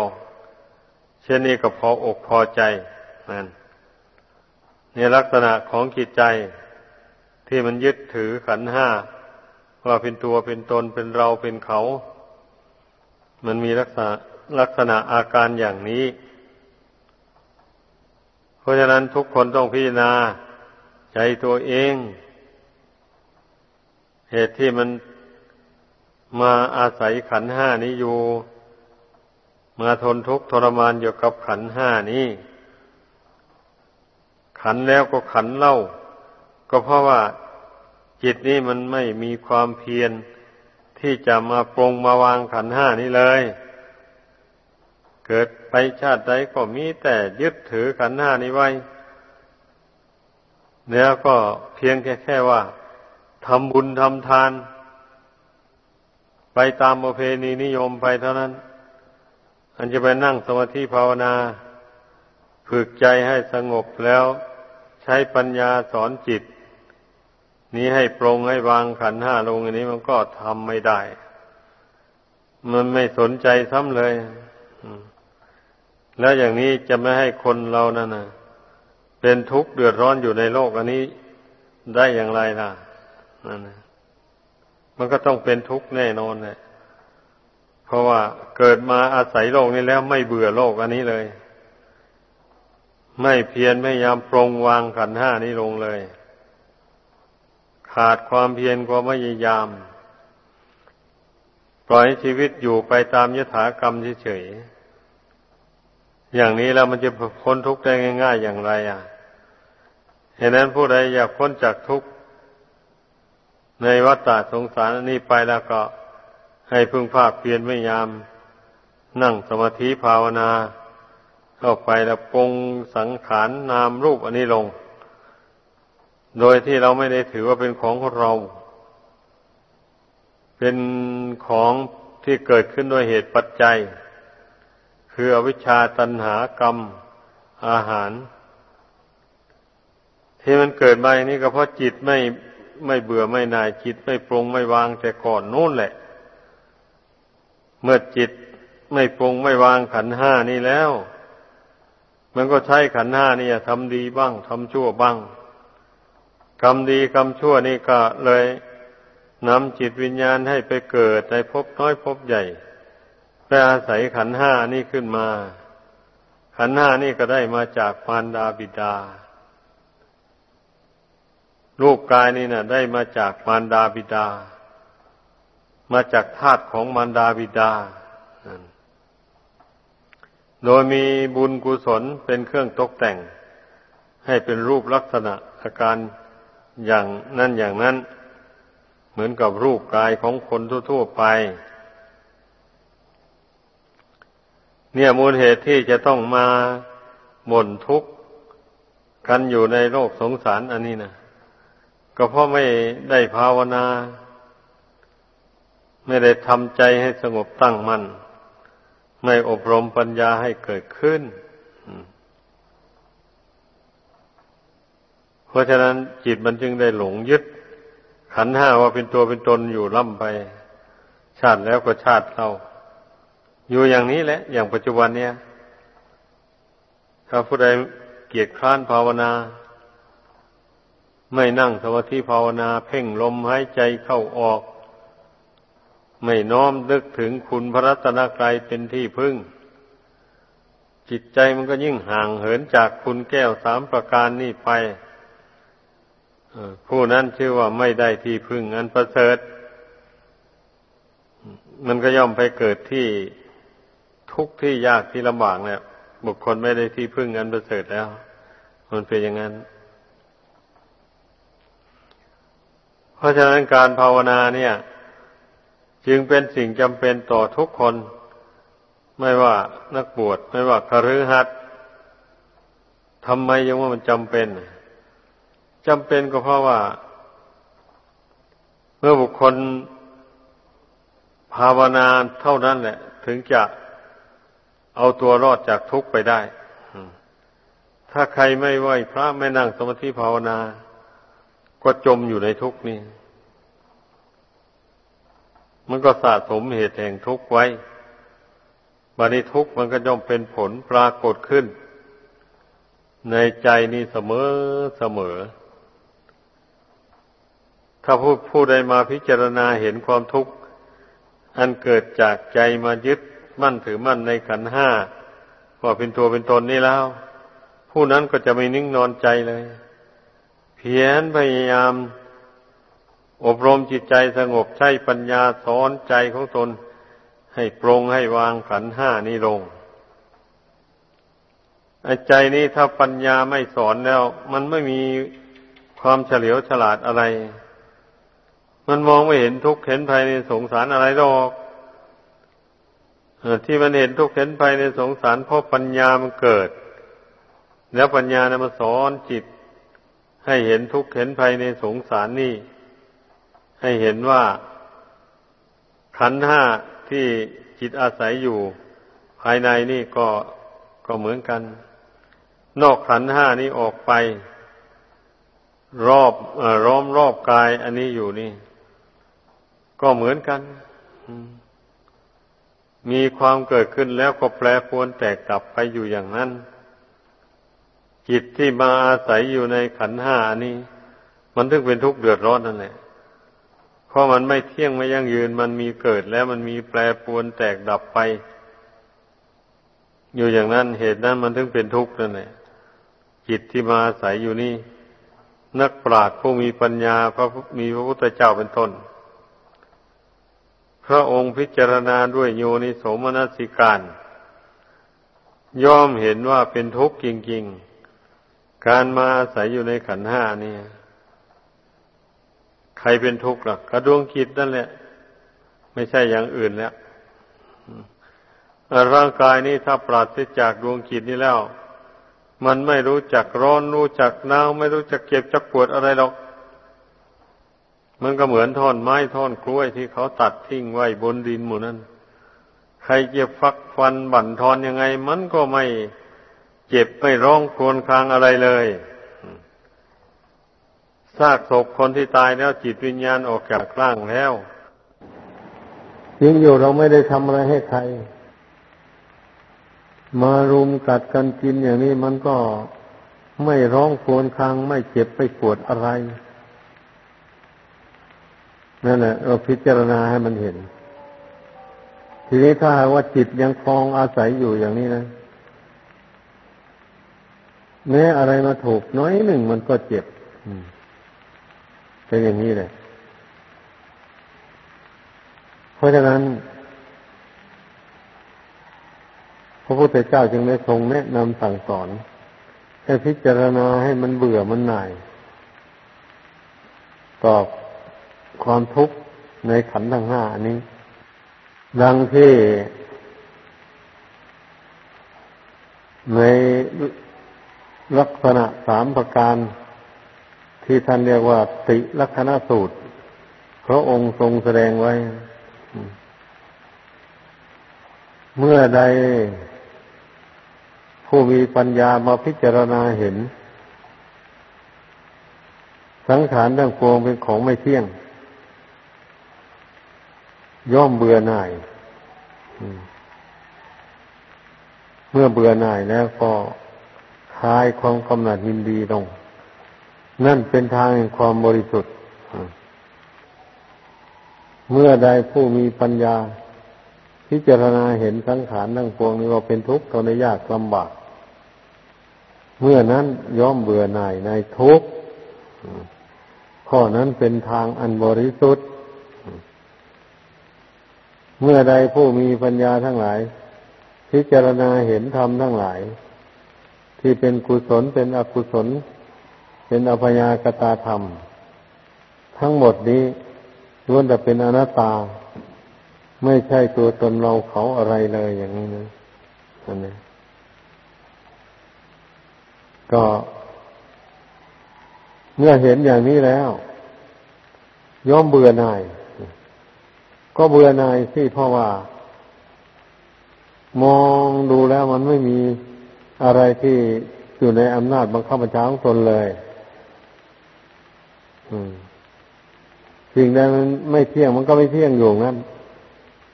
เช่นนี้ก็พออกพอใจนั่นในลักษณะของจิตใจที่มันยึดถือขันห้าว่าเป็นตัวเป็นตนเป็นเราเป็นเขา มันมีลักษณะลักษณะอาการอย่างนี้ เพราะฉะนั้นทุกคนต้องพิจารณาใจตัวเอง เหตุที่มันมาอาศัยขันห้านี้อยู่ มาทนทุกข์ทรมานอยู่กับขันห้านี้ ขันแล้วก็ขันเล่า ก็เพราะว่าจิตนี้มันไม่มีความเพียรที่จะมาปรงมาวางขันห้านี้เลย เกิดไปชาติใดก็มีแต่ยึดถือขันห้านี้ไว้ แล้วก็เพียงแค่แค่ว่า ทำบุญทำทาน ไปตามประเพณีนิยมไปเท่านั้น อันจะไปนั่งสมาธิภาวนา ฝึกใจให้สงบแล้ว ใช้ปัญญาสอนจิต นี้ให้ปรงให้วางขันห้าลงอันนี้มันก็ทำไม่ได้ มันไม่สนใจซ้ำเลยแล้วอย่างนี้จะไม่ให้คนเรานั่นนะเป็นทุกข์เดือดร้อนอยู่ในโลกอันนี้ได้อย่างไรล่ะ นั่นนะมันก็ต้องเป็นทุกข์แน่นอนเลยเพราะว่าเกิดมาอาศัยโลกนี้แล้วไม่เบื่อโลกอันนี้เลย ไม่เพียรไม่ยามปรงวางขันห้านี้ลงเลย ขาดความเพียรความพยายาม ปล่อยชีวิตอยู่ไปตามยถากรรมเฉยๆอย่างนี้แล้วมันจะพ้นทุกข์ได้ง่าย ๆ อย่างไร อะเหตุนั้นผู้ใดอยากพ้นจากทุกข์ ในวัฏฏะสงสารนี้ไปแล้วก็ให้พึ่งภาคเพียรไม่ยาม นั่งสมาธิภาวนา เข้าไปแล้วปรงสังขารนามรูปอันนี้ลง โดยที่เราไม่ได้ถือว่าเป็นของเรา เป็นของที่เกิดขึ้นด้วยเหตุปัจจัย คืออวิชชาตันหากรรมอาหาร ที่มันเกิดมาอย่างนี้ก็เพราะจิตไม่ ไม่เบื่อไม่นายจิตไม่ปรงไม่วางแต่ก่อนนู่นแหละ เมื่อจิตไม่ปรงไม่วางขันห้านี่แล้ว มันก็ใช้ขันห้านี่ทำดีบ้างทำชั่วบ้างกรรมดีกรรมชั่วนี่ก็เลยนำจิตวิญญาณให้ไปเกิดในภพน้อยภพใหญ่ไปอาศัยขันห้านี่ขึ้นมา ขันห้านี่ก็ได้มาจากมารดาบิดา รูปกายนี่นะได้มาจากมารดาบิดา มาจากธาตุของมารดาบิดา โดยมีบุญกุศลเป็นเครื่องตกแต่ง ให้เป็นรูปลักษณะอาการอย่างนั้นอย่างนั้น เหมือนกับรูปกายของคนทั่วๆไป เนี่ยมูลเหตุที่จะต้องมาบ่นทุกข์กันอยู่ในโลกสงสารอันนี้นะ ก็เพราะไม่ได้ภาวนา ไม่ได้ทำใจให้สงบตั้งมัน่นไม่อบรมปัญญาให้เกิดขึ้น เพราะฉะนั้นจิตมันจึงได้หลงยึด ขันห้าว่าเป็นตัวเป็นตนอยู่ล่ำไป ชาติแล้วก็ชาติเราอยู่อย่างนี้แหละ อย่างปัจจุบันเนี่ย ถ้าผู้ใดเกียรติคร้านภาวนา ไม่นั่งสมาธิภาวนาเพ่งลมหายใจเข้าออก ไม่น้อมนึกถึงคุณพระรัตนกรัยเป็นที่พึ่ง จิตใจมันก็ยิ่งห่างเหินจากคุณแก้วสามประการนี้ไปผู้นั้นชื่อว่าไม่ได้ที่พึ่งอันประเสริฐ มันก็ย่อมไปเกิดที่ทุกข์ที่ยากที่ลำบากเนี่ยบุคคลไม่ได้ที่พึ่งอันประเสริฐแล้ว มันเป็นอย่างนั้น เพราะฉะนั้นการภาวนาเนี่ย จึงเป็นสิ่งจำเป็นต่อทุกคน ไม่ว่านักบวชไม่ว่าคฤหัสถ์ทำไมยังว่ามันจำเป็นจำเป็นก็เพราะว่า เมื่อบุคคลภาวนาเท่านั้นแหละ ถึงจะเอาตัวรอดจากทุกข์ไปได้ ถ้าใครไม่ไหวพระไม่นั่งสมาธิภาวนา ก็จมอยู่ในทุกข์นี่มันก็สะสมเหตุแห่งทุกข์ไว้บัดนี้ทุกข์มันก็ย่อมเป็นผลปรากฏขึ้น ในใจนี่เสมอเสมอ ถ้าผู้ผู้ใดมาพิจารณาเห็นความทุกข์ อันเกิดจากใจมายึดมั่นถือมั่นในขันห้าว่าเป็นตัวเป็นตนนี่แล้ว ผู้นั้นก็จะไม่นิ่งนอนใจเลย เพียรพยายาม อบรมจิตใจสงบใช้ปัญญาสอนใจของตน ให้ปรงให้วางขันห้านี้ลงไอ้ใจนี้ถ้าปัญญาไม่สอนแล้ว มันไม่มีความเฉลียวฉลาดอะไร มันมองไม่เห็นทุกข์เห็นภัยในสงสารอะไรหรอกที่มันเห็นทุกข์เห็นภัยในสงสารเพราะปัญญามันเกิด แล้วปัญญาเนี่ยมาสอนจิต ให้เห็นทุกข์เห็นภัยในสงสารนี่ ให้เห็นว่าขันห้าที่จิตอาศัยอยู่ภายในนี่ก็ก็เหมือนกัน นอกขันห้านี้ออกไป รอบอร้อมรอบกาย อันนี้อยู่นี่ ก็เหมือนกัน มีความเกิดขึ้นแล้วก็แปรปรวนแตกดับไปอยู่อย่างนั้น จิตที่มาอาศัยอยู่ในขันห้านี้ มันถึงเป็นทุกข์เดือดร้อนนั่นแหละเพราะมันไม่เที่ยงไม่ยั่งยืน มันมีเกิดแล้วมันมีแปรปรวนแตกดับไป อยู่อย่างนั้นเหตุนั้นมันถึงเป็นทุกข์นั่นแหละจิตที่มาอาศัยอยู่นี่ นักปราชญ์ผู้มีปัญญาพระมีพระพุทธเจ้าเป็นต้น พระองค์พิจารณาด้วยโยนิโสมนสิการ ย่อมเห็นว่าเป็นทุกข์จริง ๆ การมาอาศัยอยู่ในขันห้านี่ใครเป็นทุกข์ล่ะกระดวงคิดนั่นแหละ ไม่ใช่อย่างอื่นแล้วร่างกายนี้ถ้าปราศจากดวงจิตนี้แล้ว มันไม่รู้จักร้อนรู้จักหนาวไม่รู้จักเก็บจักปวดอะไรหรอก มันก็เหมือนท่อนไม้ท่อนกล้วยที่เขาตัดทิ้งไว้บนดินหมู่นั้น ใครเจ็บฟักฟันบั่นทอนยังไง มันก็ไม่ เจ็บไม่ร้องครวญครางอะไรเลยซากศพคนที่ตายแล้วจิตวิญญาณออกจากร่างแล้วยิ่งอยู่เราไม่ได้ทำอะไรให้ใคร มารุมกัดกันกินอย่างนี้มันก็ไม่ร้องโวนคางไม่เจ็บไปปวดอะไรนั่นแหละเราพิจารณาให้มันเห็น ทีนี้ถ้าว่าจิตยังคลองอาศัยอยู่อย่างนี้นะ แม้อะไรมาถูกน้อยหนึ่งมันก็เจ็บเป็นอย่างนี้เลยเพราะฉะนั้น พระพุทธเจ้าจึงได้ทรงแนะนำสั่งสอน ให้พิจารณาให้มันเบื่อมันหน่ายตอบความทุกข์ในขันธ์ทั้งห้านี้ ดังที่ใน ลักษณะสามประการที่ท่านเรียกว่า ติลักษณะสูตร พระองค์ทรงแสดงไว้ เมื่อใดผู้มีปัญญามาพิจารณาเห็น สังขารทั้งปวงเป็นของไม่เที่ยง ย่อมเบื่อหน่าย เมื่อเบื่อหน่ายแล้วก็ คลายความกำหนัดยินดีลง นั่นเป็นทางแห่งความบริสุทธิ์ เมื่อใดผู้มีปัญญา พิจารณาเห็นสังขารทั้งปวงนี้ว่าเป็นทุกข์ทนยากลำบาก เมื่อนั้นย่อมเบื่อหน่ายในทุกข์ข้อนั้นเป็นทางอันบริสุทธิ์ เมื่อใดผู้มีปัญญาทั้งหลาย พิจารณาเห็นธรรมทั้งหลาย ที่เป็นกุศลเป็นอกุศล เป็นอภยากตาธรรม ทั้งหมดนี้ล้วนแต่เป็นอนัตตา ไม่ใช่ตัวตนเราเขาอะไรเลยอย่างนี้นะอันนี้ก็เมื่อเห็นอย่างนี้แล้ว ย่อมเบื่อหน่าย ก็เบื่อหน่ายสิเพราะว่า มองดูแล้วมันไม่มี อะไรที่อยู่ในอำนาจบังคับบัญชาของตนเลยสิ่งใดมันไม่เที่ยงมันก็ไม่เที่ยงอยู่นั้น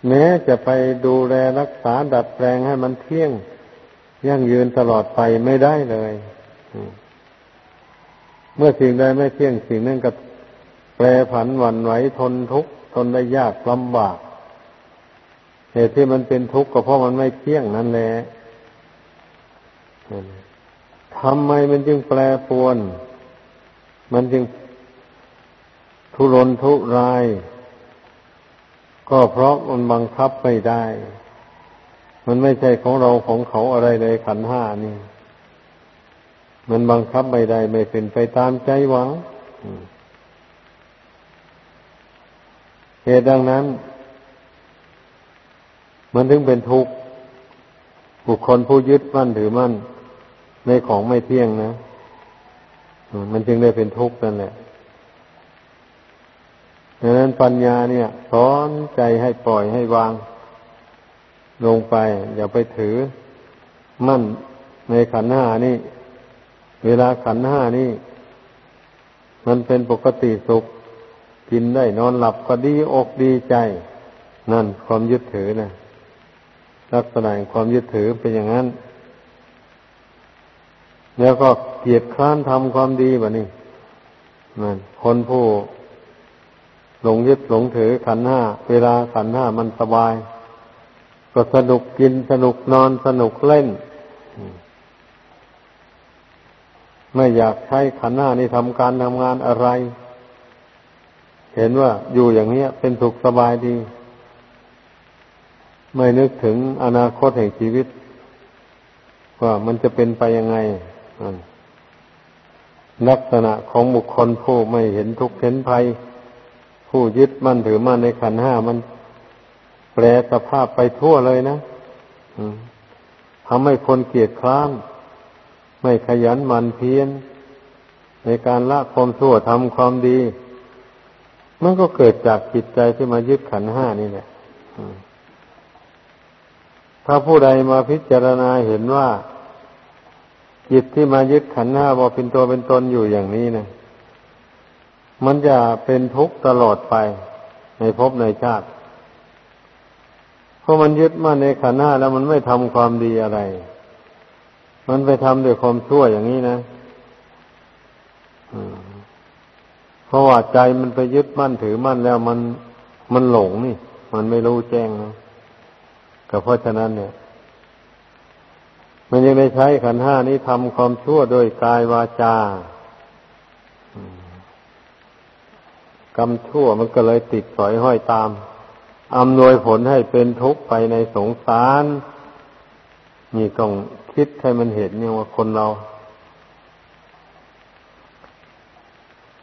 แม้จะไปดูแลรักษาดัดแปลงให้มันเที่ยงยั่งยืนตลอดไปไม่ได้เลยเมื่อสิ่งใดไม่เที่ยงสิ่งนั้นก็แปรผันหวั่นไหวทนทุกข์ทนได้ยากลำบากเหตุที่มันเป็นทุกข์ก็เพราะมันไม่เที่ยงนั่นแหละ ทำไมมันจึงแปรปวน มันจึงทุรนทุราย ก็เพราะมันบังคับไม่ได้ มันไม่ใช่ของเราของเขาอะไรเลยขันห้านี่ มันบังคับไม่ได้ ไม่เป็นไปตามใจหวังเหตุดังนั้น มันถึงเป็นทุกข์บุคคลผู้ยึดมั่นถือมั่น ในของไม่เที่ยงนะมันจึงได้เป็นทุกข์นั่นแหละดังนั้นปัญญาเนี่ย สอนใจให้ปล่อยให้วาง ลงไป อย่าไปถือ มั่นในขันห้านี่ เวลาขันห้านี่ มันเป็นปกติสุข กินได้นอนหลับก็ดีอกดีใจ นั่นความยึดถือนะลักษณะความยึดถือเป็นอย่างนั้น แล้วก็เกียดคร้านทำความดีแบบนี้นั่นคนผู้หลงยึดหลงถือขันห้า เวลาขันห้ามันสบาย ก็สนุกกินสนุกนอนสนุกเล่น ไม่อยากใช้ขันห้านี้ทำการทำงานอะไร เห็นว่าอยู่อย่างนี้เป็นสุขสบายดี ไม่นึกถึงอนาคตแห่งชีวิต ว่ามันจะเป็นไปยังไง ลักษณะของบุคคลผู้ไม่เห็นทุกข์เห็นภัย ผู้ยึดมั่นถือมั่นในขันห้ามันแปลสภาพไปทั่วเลยนะทำให้คนเกียดคร้านไม่ขยันหมั่นเพียรในการละความชั่วทำความดี มันก็เกิดจากจิตใจที่มายึดขันห้านี่แหละถ้าผู้ใดมาพิจารณาเห็นว่า จิตที่มายึดขันห้าว่าเป็นตัวเป็นตนอยู่อย่างนี้นะมันจะเป็นทุกข์ตลอดไป ในภพในชาติ เพราะมันยึดมั่นในขันห้าแล้วมันไม่ทำความดีอะไร มันไปทำด้วยความชั่วอย่างนี้นะเพราะว่าใจมันไปยึดมั่นถือมั่นแล้วมันมันหลงนี่ มันไม่รู้แจ้งนะก็เพราะฉะนั้นเนี่ย มันยังได้ใช้ขันห้านี้ทำความชั่วโดยกายวาจากรรมชั่วมันก็เลยติดสอยห้อยตามอำนวยผลให้เป็นทุกข์ไปในสงสารนี่ต้องคิดให้มันเห็นเนี่ยว่าคนเรา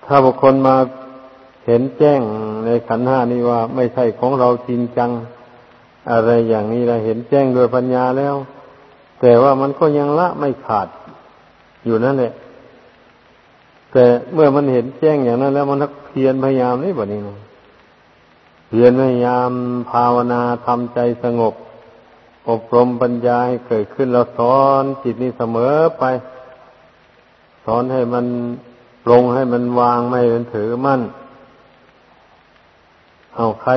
ถ้าบุคคลมาเห็นแจ้งในขันห้านี้ว่า ไม่ใช่ของเราจริงจัง อะไรอย่างนี้เราเห็นแจ้งโดยปัญญาแล้ว แต่ว่ามันก็ยังละไม่ขาดอยู่นั่นแหละแต่เมื่อมันเห็นแจ้งอย่างนั้น แล้วมันเพียรพยายามนี่แบบนี้นะเพียรพยายามภาวนาทำใจสงบ อบรมปัญญาให้เกิดขึ้นแล้วสอนจิตนี้เสมอไป สอนให้มันปรงให้มันวางไม่เป็นถือมั่น เอาใคร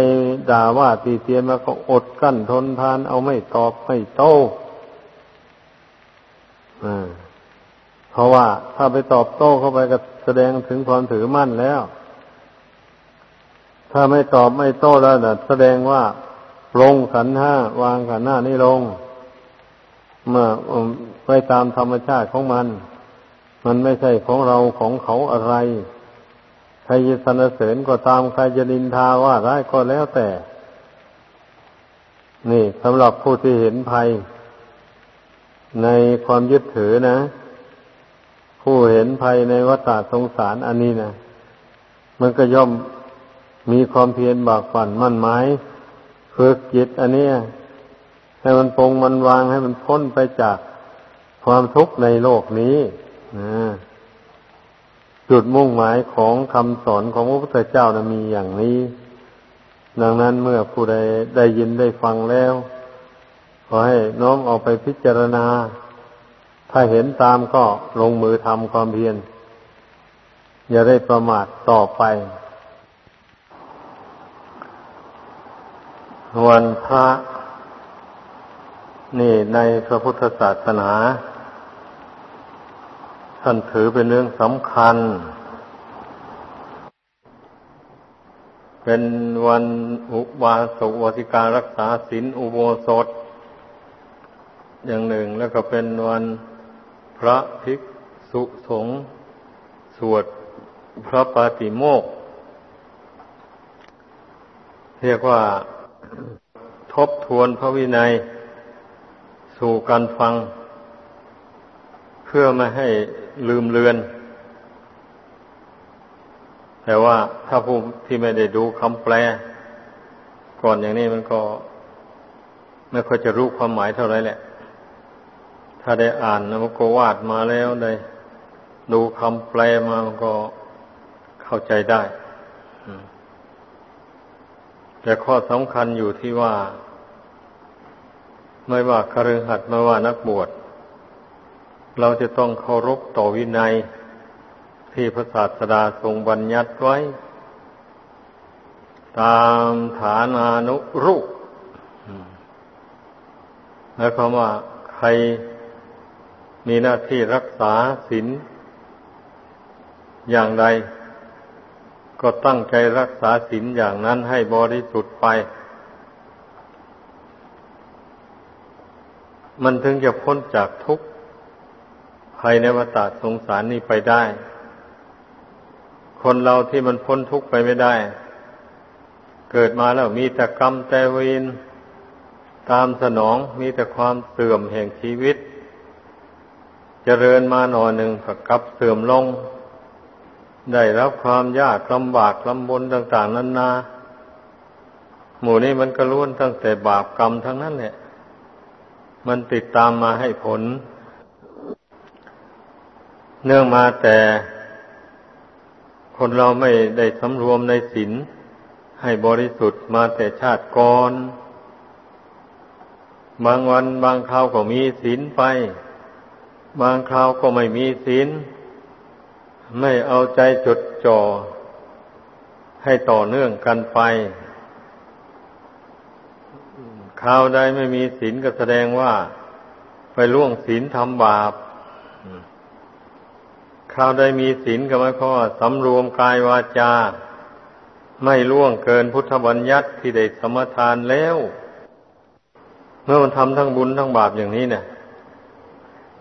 ด่าว่าตีเตียนมาก็อดกั้นทนทาน เอาไม่ตอบไม่โต้ เพราะว่าถ้าไปตอบโต้เข้าไปก็แสดงถึงความถือมั่นแล้ว ถ้าไม่ตอบไม่โต้แล้วนะแสดงว่าลงขันห้าวางขันห้านี่ลง เมื่อไปตามธรรมชาติของมัน มันไม่ใช่ของเราของเขาอะไรใครจะสนเสริญก็ตามใครจะนินทาว่าร้ายก็แล้วแต่ นี่สำหรับผู้ที่เห็นภัย ในความยึดถือนะ ผู้เห็นภัยในวัฏสงสารอันนี้นะมันก็ย่อมมีความเพียรบากฝันมั่นหมายฝึกจิตอันนี้ให้มันปรงมันวางให้มันพ้นไปจากความทุกข์ในโลกนี้นะจุดมุ่งหมายของคำสอนของพระพุทธเจ้านะมีอย่างนี้ ดังนั้นเมื่อผู้ใดได้ยินได้ฟังแล้ว อให้น้อมเอาไปพิจารณา ถ้าเห็นตามก็ลงมือทำความเพียรอย่าได้ประมาทต่อไป วันพระ นี่ในพระพุทธศาสนา ท่านถือเป็นเรื่องสำคัญ เป็นวันอุบาสกวสิการรักษาศีลอุโบสถ อย่างหนึ่งแล้วก็เป็นวันพระภิกษุสงฆ์สวดพระปาติโมกเรียกว่าทบทวนพระวินัย สู่การฟัง เพื่อไม่ให้ลืมเลือน แต่ว่าถ้าผู้ที่ไม่ได้ดูคำแปล ก่อนอย่างนี้มันก็ ไม่ค่อยจะรู้ความหมายเท่าไรแหละ ถ้าได้อ่านมันก็วาดมาแล้วได้ดูคำแปลมามันก็เข้าใจได้แต่ข้อสำคัญอยู่ที่ว่า ไม่ว่าคฤหัสถ์ไม่ว่านักบวช เราจะต้องเคารพต่อวินัย ที่พระศาสดาทรงบัญญัติไว้ ตามฐานานุรูปหมายความว่าใคร มีหน้าที่รักษาศีลอย่างใด ก็ตั้งใจรักษาศีลอย่างนั้นให้บริสุทธิ์ไป มันถึงจะพ้นจากทุกข์ภภัยในวัฏสงสารนี้ไปได้ คนเราที่มันพ้นทุกข์ไปไม่ได้ เกิดมาแล้วมีแต่กรรมแต่เวรตามสนองมีแต่ความเสื่อมแห่งชีวิต เจริญมาหน่อหนึ่งก็กลับเสื่อมลง ได้รับความยากลำบากลำบนต่าง ๆนานาหมู่นี้มันก็ล้วนตั้งแต่บาปกรรมทั้งนั้นแหละ มันติดตามมาให้ผล เนื่องมาแต่คนเราไม่ได้สำรวมในศีลให้บริสุทธิ์มาแต่ชาติก่อน บางวันบางคราวก็มีศีลไป บางคราวก็ไม่มีศีล ไม่เอาใจจดจ่อ ให้ต่อเนื่องกันไปคราวใดไม่มีศีลก็แสดงว่า ไปล่วงศีลทำบาปคราวใดมีศีลก็หมายความว่าสำรวมกายวาจา ไม่ล่วงเกินพุทธบัญญัติที่ได้สมทานแล้ว เมื่อมันทำทั้งบุญทั้งบาปอย่างนี้เนี่ย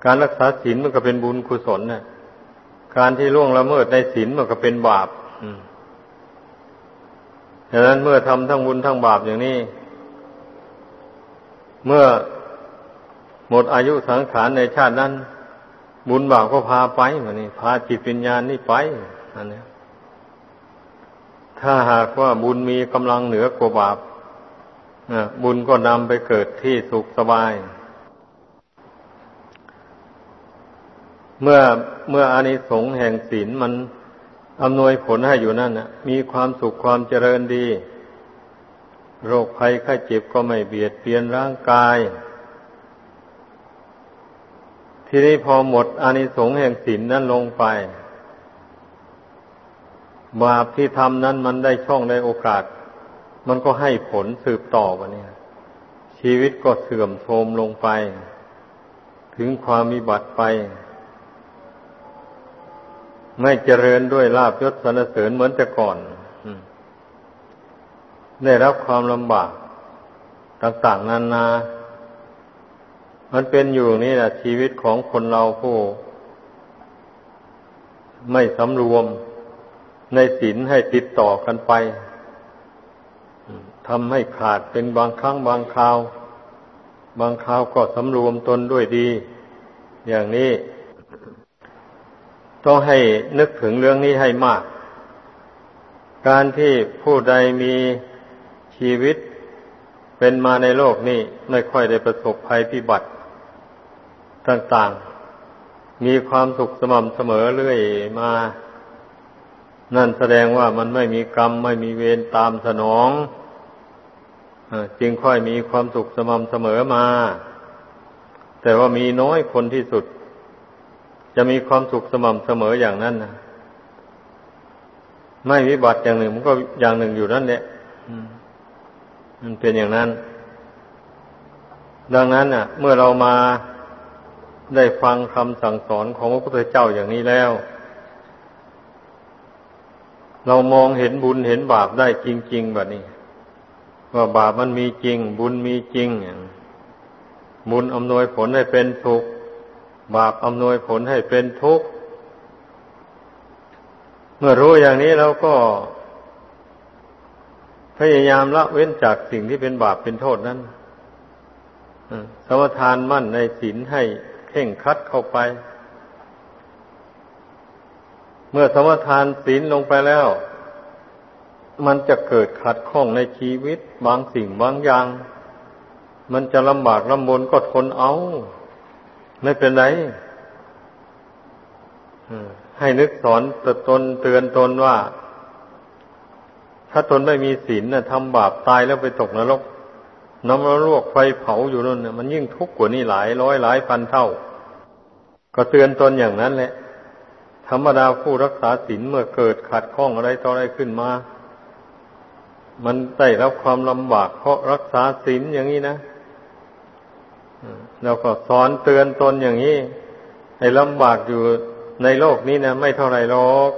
การรักษาศีลมันก็เป็นบุญกุศลเนี่ยการที่ล่วงละเมิดในศีลมันก็เป็นบาปดังนั้นเมื่อทำทั้งบุญทั้งบาปอย่างนี้ เมื่อหมดอายุสังขารในชาตินั้น บุญบาปก็พาไปเหมานี่พาจิตวิญญาณนี่ไปอันนี้ถ้าหากว่าบุญมีกำลังเหนือกว่าบาปบุญก็นำไปเกิดที่สุขสบาย เมื่อเมื่ออานิสงส์แห่งศีลมันอำนวยผลให้อยู่นั่นนะมีความสุขความเจริญดี โรคภัยไข้เจ็บก็ไม่เบียดเบียนร่างกาย ทีนี้พอหมดอานิสงส์แห่งศีลนั้นลงไปบาปที่ทำนั้นมันได้ช่องได้โอกาส มันก็ให้ผลสืบต่อวะเนี่ย ชีวิตก็เสื่อมโทรมลงไป ถึงความมีบัติไป ไม่เจริญด้วยลาบยศสนเสริญเหมือนแต่ก่อนได้รับความลำบากต่างๆนานา มันเป็นอยู่นี่แหละชีวิตของคนเราผู้ ไม่สำรวมในศีลให้ติดต่อกันไปทำให้ขาดเป็นบางครั้งบางคราว บางคราวก็สำรวมตนด้วยดี อย่างนี้ ต้องให้นึกถึงเรื่องนี้ให้มาก การที่ผู้ใดมีชีวิตเป็นมาในโลกนี้ไม่ค่อยได้ประสบภัยพิบัติต่างๆ มีความสุขสม่ำเสมอเรื่อยมา นั่นแสดงว่ามันไม่มีกรรมไม่มีเวรตามสนองจึงค่อยมีความสุขสม่ำเสมอมา แต่ว่ามีน้อยคนที่สุด จะมีความสุขสม่ำเสมออย่างนั้นนะไม่วิบัติอย่างหนึ่ง มันก็อย่างหนึ่งอยู่นั่นแหละมันเป็นอย่างนั้น ดังนั้นน่ะ เมื่อเรามาได้ฟังคำสั่งสอนของพระพุทธเจ้าอย่างนี้แล้ว เรามองเห็นบุญเห็นบาปได้จริง ๆ แบบนี้ ว่าบาปมันมีจริง บุญมีจริงบุญอำนวยผลให้เป็นสุข บาปอำนวยผลให้เป็นทุกข์ เมื่อรู้อย่างนี้เราก็ พยายามละเว้นจากสิ่งที่เป็นบาปเป็นโทษนั้นสมทานมั่นในศีลให้เข่งคัดเข้าไป เมื่อสมทานศีลลงไปแล้ว มันจะเกิดขัดข้องในชีวิต บางสิ่งบางอย่าง มันจะลำบากลำบนก็ทนเอา ไม่เป็นไรให้นึกสอนตนเตือนตนว่า ถ้าตนไม่มีศีลนะทำบาปตายแล้วไปตกนรกน้ำร้อนลวกไฟเผาอยู่นั่นนะมันยิ่งทุกข์กว่านี้หลายร้อยหลายพันเท่า ก็เตือนตนอย่างนั้นแหละ ธรรมดาผู้รักษาศีลเมื่อเกิดขัดข้องอะไรต่ออะไรขึ้นมา มันได้รับความลำบากเพราะรักษาศีลอย่างนี้นะ เราก็สอนเตือนตนอย่างนี้ให้ลำบากอยู่ในโลกนี้นะไม่เท่าไรหรอก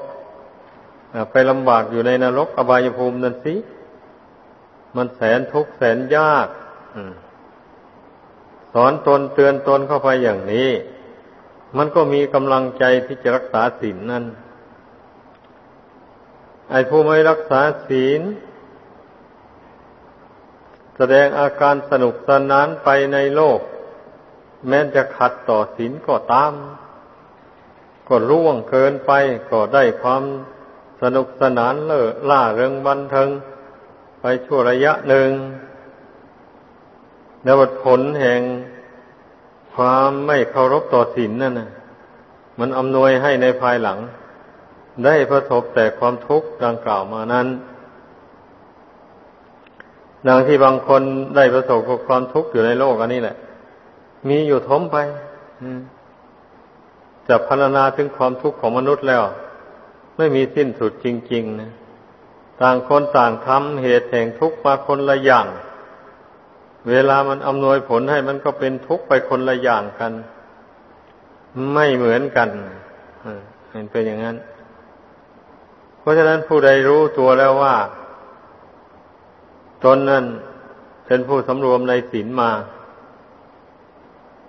ไปลำบากอยู่ในนรกอบายภูมินั่นสิ มันแสนทุกข์แสนยากสอนตนเตือนตนเข้าไปอย่างนี้ มันก็มีกำลังใจที่จะรักษาศีลนนั้นไอ้ผู้ไม่รักษาศีล แสดงอาการสนุกสนานไปในโลก แม้จะขัดต่อศีลก็ตาม ก็ร่วงเกินไปก็ได้ความสนุกสนานเลิศล่าเริงบันเทิง ไปชั่วระยะหนึ่งแล้วผลแห่งความไม่เคารพต่อศีลนั่นนะมันอำนวยให้ในภายหลัง ได้ประสบแต่ความทุกข์ดังกล่าวมานั้นดังที่บางคนได้ประสบกับความทุกข์อยู่ในโลกอันนี้แหละ มีอยู่ทมไปจะพรรณนาถึงความทุกข์ของมนุษย์แล้ว ไม่มีสิ้นสุดจริง ๆ นะ ต่างคนต่างทำเหตุแห่งทุกข์มาคนละอย่าง เวลามันอำนวยผลให้มันก็เป็นทุกข์ไปคนละอย่างกัน ไม่เหมือนกันเป็นอย่างนั้น เพราะฉะนั้นผู้ใดรู้ตัวแล้วว่าตนนั้นเป็นผู้สำรวมในศีลมา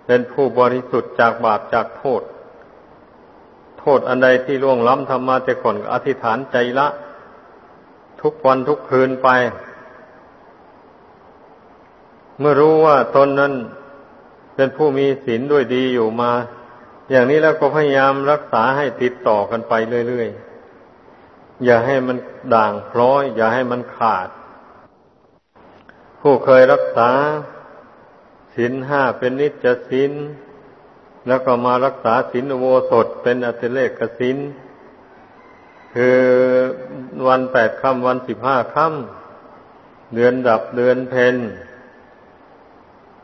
เป็นผู้บริสุทธิ์จากบาปจากโทษ โทษอันใดที่ล่วงล้ำทำมาแต่ก่อนกอธิษฐานใจละ ทุกวันทุกคืนไป เมื่อรู้ว่าตนนั้นเป็นผู้มีศีลด้วยดีอยู่มา อย่างนี้แล้วก็พยายามรักษาให้ติดต่อกันไปเรื่อยๆ อย่าให้มันด่างพร้อย อย่าให้มันขาด ผู้เคยรักษา ศีลห้าเป็นนิจศีลแล้วก็มารักษาศีลโวสดเป็นอติเลกศีลคือวันแปดค่ำวันสิบห้าค่ำเดือนดับเดือนเพน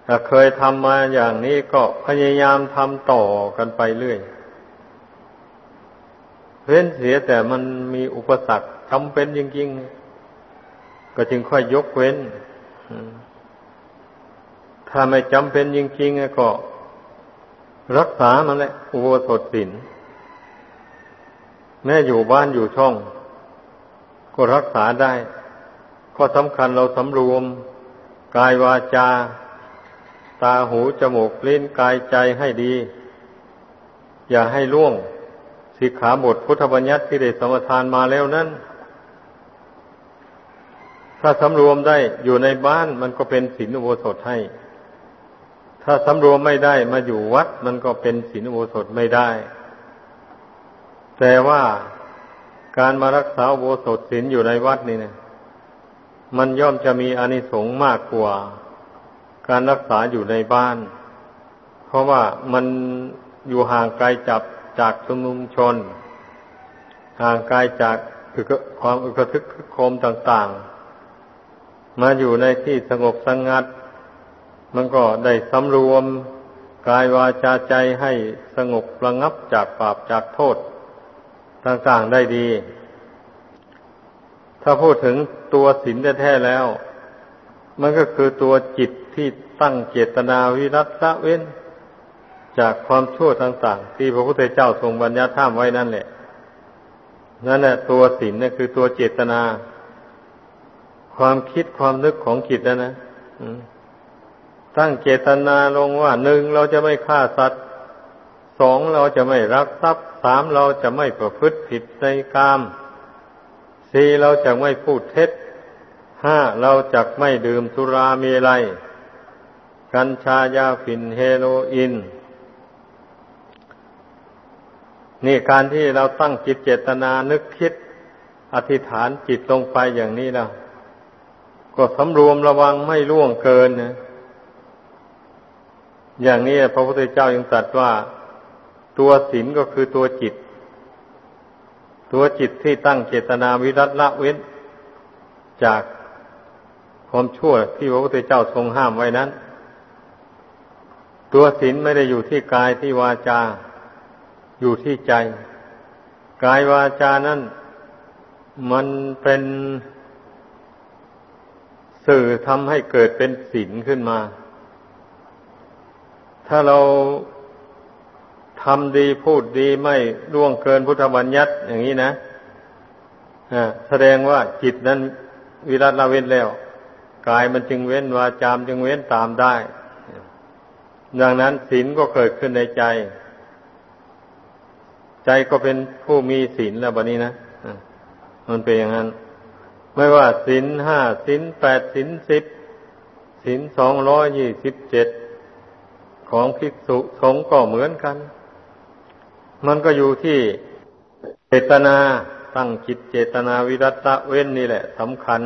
ถ้าเคยทำมาอย่างนี้ก็พยายามทำต่อกันไปเรื่อยเว้นเสียแต่มันมีอุปสรรคจำเป็นจริงๆ ก็จึงค่อยยกเว้น ถ้าไม่จำเป็นจริงๆก็ รักษามันแหละอุโบสถศีลแม้อยู่บ้านอยู่ช่อง ก็รักษาได้ ก็สำคัญเราสำรวม กายวาจา ตาหูจมูกลิ้นกายใจให้ดี อย่าให้ล่วงสิกขาบทพุทธบัญญัติที่ได้สมทานมาแล้วนั้น ถ้าสำรวมได้อยู่ในบ้านมันก็เป็นศีลอุโบสถให้ ถ้าสำรวมไม่ได้มาอยู่วัดมันก็เป็นศีลอุโบสถไม่ได้ แต่ว่าการมารักษาอุโบสถศีลอยู่ในวัดนี่เนี่ยมันย่อมจะมีอานิสงส์มากกว่า การรักษาอยู่ในบ้าน เพราะว่ามันอยู่ห่างไกลจับจากชุมนุมชน ห่างไกลจากความอึกทึกโคมต่าง ๆ มาอยู่ในที่สงบสงัด มันก็ได้สำรวมกายวาจาใจให้สงบระงับจากบาปจากโทษ ต่างๆได้ดี ถ้าพูดถึงตัวศีลแท้ๆแล้ว มันก็คือตัวจิตที่ตั้งเจตนาวิรัตละเว้น จากความชั่วต่างๆ ที่พระพุทธเจ้าทรงบัญญัติห้ามไว้นั่นแหละนั่นแหละตัวศีลนี่คือตัวเจตนา ความคิดความนึกของจิตนะนะ ตั้งเจตนาลงว่าหนึ่งเราจะไม่ฆ่าสัตว์สองเราจะไม่รักทรัพย์สามเราจะไม่ประพฤติผิดในกามสี่เราจะไม่พูดเท็จห้าเราจะไม่ดื่มสุราเมลัยกัญชายาฝิ่นเฮโรอีนนี่การที่เราตั้งจิตเจตนานึกคิด อธิษฐานจิตลงไปอย่างนี้แล้วก็สำรวมระวังไม่ล่วงเกินนะ อย่างนี้พระพุทธเจ้ายังตรัสว่าตัวศีลก็คือตัวจิต ตัวจิตที่ตั้งเจตนาวิรัตละเว้น จากความชั่วที่พระพุทธเจ้าทรงห้ามไว้นั้น ตัวศีลไม่ได้อยู่ที่กายที่วาจา อยู่ที่ใจ กายวาจานั้นมันเป็นสื่อทำให้เกิดเป็นศีลขึ้นมา ถ้าเราทำดีพูดดีไม่ล่วงเกินพุทธบัญญัติอย่างนี้นะแสดงว่าจิตนั้นวิรัตละเว้นแล้ว กายมันจึงเว้นวาจามจึงเว้นตามได้ ดังนั้นศีลก็เกิดขึ้นในใจ ใจก็เป็นผู้มีศีลแล้วบัดนี้นะมันเป็นอย่างนั้น ไม่ว่าศีลห้าศีลแปดศีลสิบศีลสองร้อยยี่สิบเจ็ด ของภิกษุสงฆ์ก็เหมือนกัน มันก็อยู่ที่เจตนาตั้งจิตเจตนาวิรัตะเว้นนี่แหละสำคัญ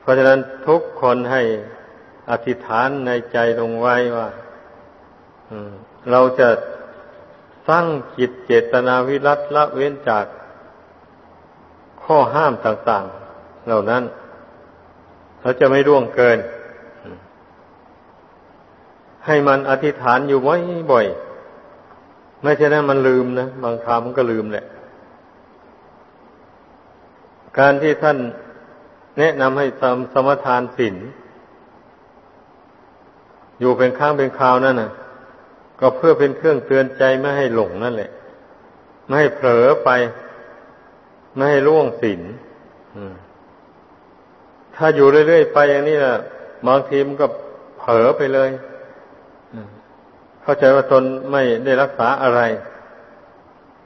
เพราะฉะนั้นทุกคนให้อธิษฐานในใจลงไว้ว่าเราจะตั้างจิตเจตนาวิรัตละเว้นจากข้อห้ามต่าง ๆ เหล่านั้น เราจะไม่ร่วงเกิน ให้มันอธิษฐานอยู่ไว้บ่อย ไม่ใช่นั้นมันลืมนะบางคราวมันก็ลืมแหละ การที่ท่านแนะนำให้ทำสมทานศีลอยู่เป็นข้างเป็นคราวนั่นนะก็เพื่อเป็นเครื่องเตือนใจไม่ให้หลงนั่นแหละ ไม่ให้เผลอไป ไม่ให้ล่วงศีลถ้าอยู่เรื่อยๆไปอย่างนี้นะบางทีมันก็เผลอไปเลย เข้าใจว่าตนไม่ได้รักษาอะไร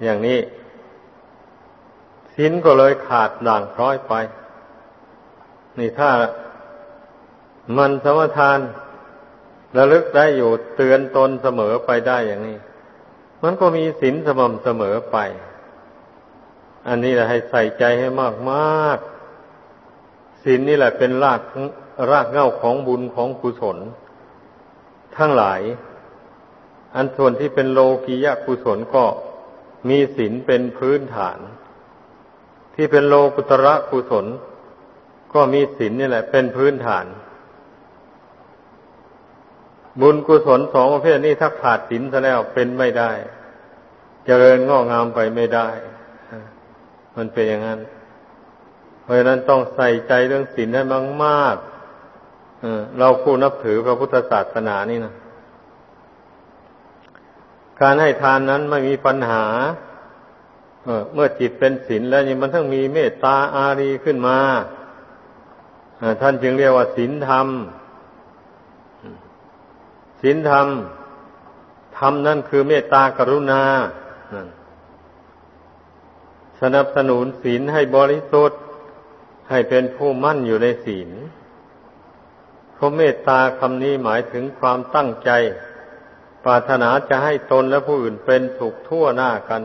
อย่างนี้ศีลก็เลยขาดด่างพร้อยไป นี่ถ้ามันสมทานระลึกได้อยู่เตือนตนเสมอไปได้อย่างนี้ มันก็มีศีลสม่ำเสมอไป อันนี้แหละให้ใส่ใจให้มากมากศีลนี่แหละเป็นรากรากเหง้าของบุญของกุศล ทั้งหลาย อันส่วนที่เป็นโลกียะกุศลก็มีศีลเป็นพื้นฐาน ที่เป็นโลกุตระกุศล ก็มีศีลนี่แหละ เป็นพื้นฐาน บุญกุศลสองประเภทนี้ถ้าขาดศีลซะแล้วเป็นไม่ได้จเจริญงอกงามไปไม่ได้ มันเป็นอย่างนั้น เพราะฉะนั้นต้องใส่ใจเรื่องศีลให้มากมากเราผู้นับถือพระพุทธศาสนานี่นะ การให้ทานนั้นไม่มีปัญหาเมื่อจิตเป็นศีลแล้วนี่มันต้งมีเมตตาอารีขึ้นมาท่านจึงเรียกว่าศีลธรรมศีลธรรมธรรมนั่นคือเมตตากรุณาสนับสนุนศีลให้บริสุทธิ์ให้เป็นผู้มั่นอยู่ในศีลเพราะเมตตาคำนี้หมายถึงความตั้งใจ รารถนาจะให้ตนและผู้อื่นเป็นสุขทั่วหน้ากัน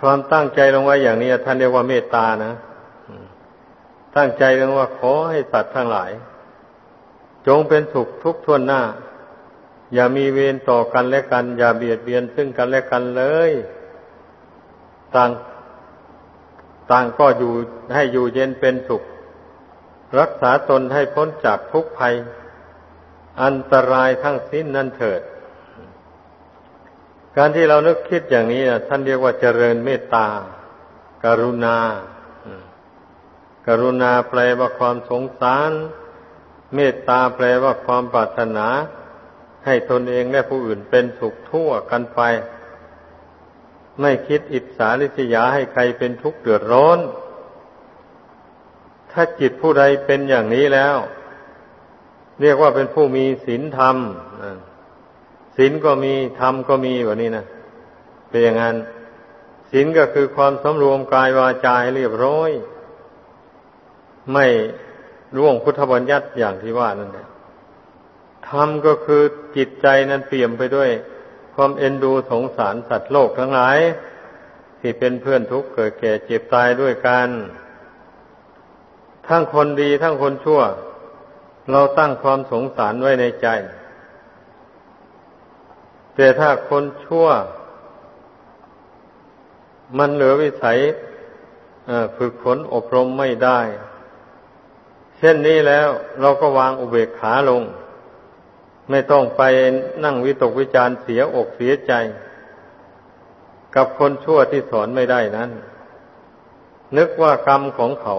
ความตั้งใจลงไว้อย่างนี้ท่านเรียกว่าเมตตานะ ตั้งใจลงว่าขอให้สัตว์ทั้งหลาย จงเป็นสุขทุกท่วนหน้า อย่ามีเวรต่อกันและกัน อย่าเบียดเบียนซึ่งกันและกันเลย ต่างต่างก็อยู่ให้อยู่เย็นเป็นสุข รักษาตนให้พ้นจากทุกภัย อันตรายทั้งสิ้นนั่นเถิด การที่เรานึกคิดอย่างนี้ท่านเรียกว่าเจริญเมตตากรุณากรุณาแปลว่าความสงสาร เมตตาแปลว่าความปรารถนา ให้ตนเองและผู้อื่นเป็นสุขทั่วกันไป ไม่คิดอิจฉาริษยาให้ใครเป็นทุกข์เดือดร้อน ถ้าจิตผู้ใดเป็นอย่างนี้แล้ว เรียกว่าเป็นผู้มีศีลธรรมศีลก็มีธรรมก็มีแบบนี้นะเป็นอย่างนั้นศีลก็คือความสำรวมกายวาจาให้เรียบร้อย ไม่ร่วงพุทธบัญญัติอย่างที่ว่านั่นแหละธรรมก็คือจิตใจนั้นเปี่ยมไปด้วย ความเอ็นดูสงสารสัตว์โลกทั้งหลาย ที่เป็นเพื่อนทุกข์เกิดแก่เจ็บตายด้วยกัน ทั้งคนดีทั้งคนชั่ว เราตั้งความสงสารไว้ในใจ แต่ถ้าคนชั่ว มันเหลือวิสัยฝึกฝนอบรมไม่ได้ เช่นนี้แล้วเราก็วางอุเบกขาลง ไม่ต้องไปนั่งวิตกวิจารเสียอกเสียใจ กับคนชั่วที่สอนไม่ได้นั้น นึกว่ากรรมของเขา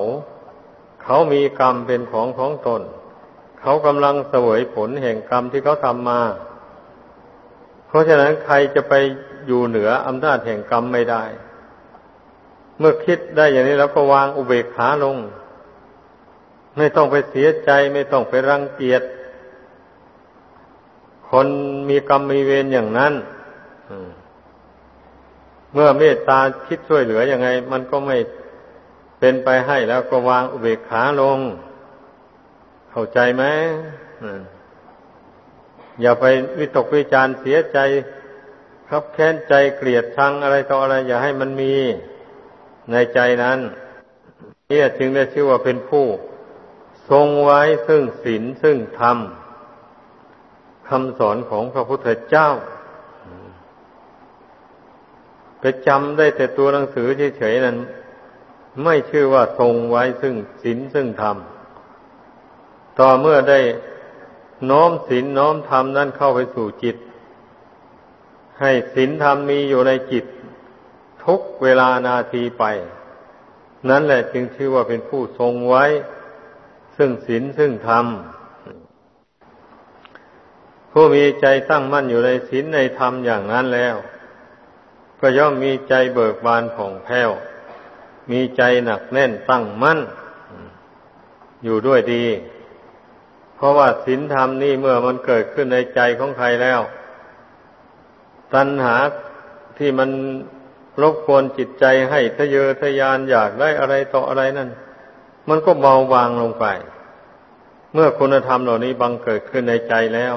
เขามีกรรมเป็นของของตน เขากำลังเสวยผลแห่งกรรมที่เขาทำมา เพราะฉะนั้นใครจะไปอยู่เหนืออำนาจแห่งกรรมไม่ได้ เมื่อคิดได้อย่างนี้แล้วก็วางอุเบกขาลง ไม่ต้องไปเสียใจไม่ต้องไปรังเกียจคนมีกรรมมีเวรอย่างนั้นเมื่อเมตตาคิดช่วยเหลืออยังไง มันก็ไม่เป็นไปให้แล้วก็วางอุเบกขาลง เข้าใจไหมอย่าไปวิตกวิจารเสียใจ ครับแค้นใจเกลียดชังอะไรต่ออะไร อย่าให้มันมีในใจนั้นนี่จึงได้ชื่อว่าเป็นผู้ ทรงไว้ซึ่งศีลซึ่งธรรมคำสอนของพระพุทธเจ้าไปจำได้แต่ตัวหนังสือเฉยๆนั้น ไม่ชื่อว่าทรงไว้ซึ่งศีลซึ่งธรรม ต่อเมื่อได้น้อมศีลน้อมธรรมนั้นเข้าไปสู่จิต ให้ศีลธรรมมีอยู่ในจิต ทุกเวลานาทีไป นั่นแหละจึงชื่อว่าเป็นผู้ทรงไว้ ซึ่งศีลซึ่งธรรมผู้มีใจตั้งมั่นอยู่ในศีลในธรรมอย่างนั้นแล้ว ก็ย่อมมีใจเบิกบานผ่องแผ้ว มีใจหนักแน่นตั้งมั่น อยู่ด้วยดี เพราะว่าศีลธรรมนี่เมื่อมันเกิดขึ้นในใจของใครแล้ว ตัณหาที่มันรบกวนจิตใจให้ทะเยอทะยานอยากได้อะไรต่ออะไรนั่น มันก็เบาบางลงไป เมื่อคุณธรรมเหล่านี้บังเกิดขึ้นในใจแล้ว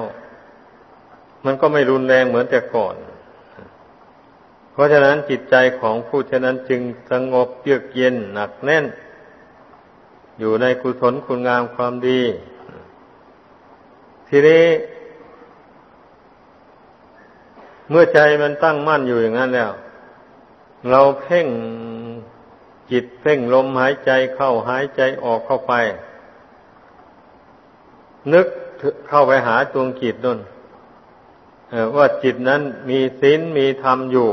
มันก็ไม่รุนแรงเหมือนแต่ก่อน เพราะฉะนั้นจิตใจของผู้ฉะนั้นจึงสงบเยือกเย็นหนักแน่น อยู่ในกุศลคุณงามความดี ทีนี้ เมื่อใจมันตั้งมั่นอยู่อย่างนั้นแล้ว เราเพ่งจิตเพ่งลมหายใจเข้าหายใจออกเข้าไป นึกเข้าไปหาดวงจิตนั่นว่าจิตนั้นมีศีลมีธรรมอยู่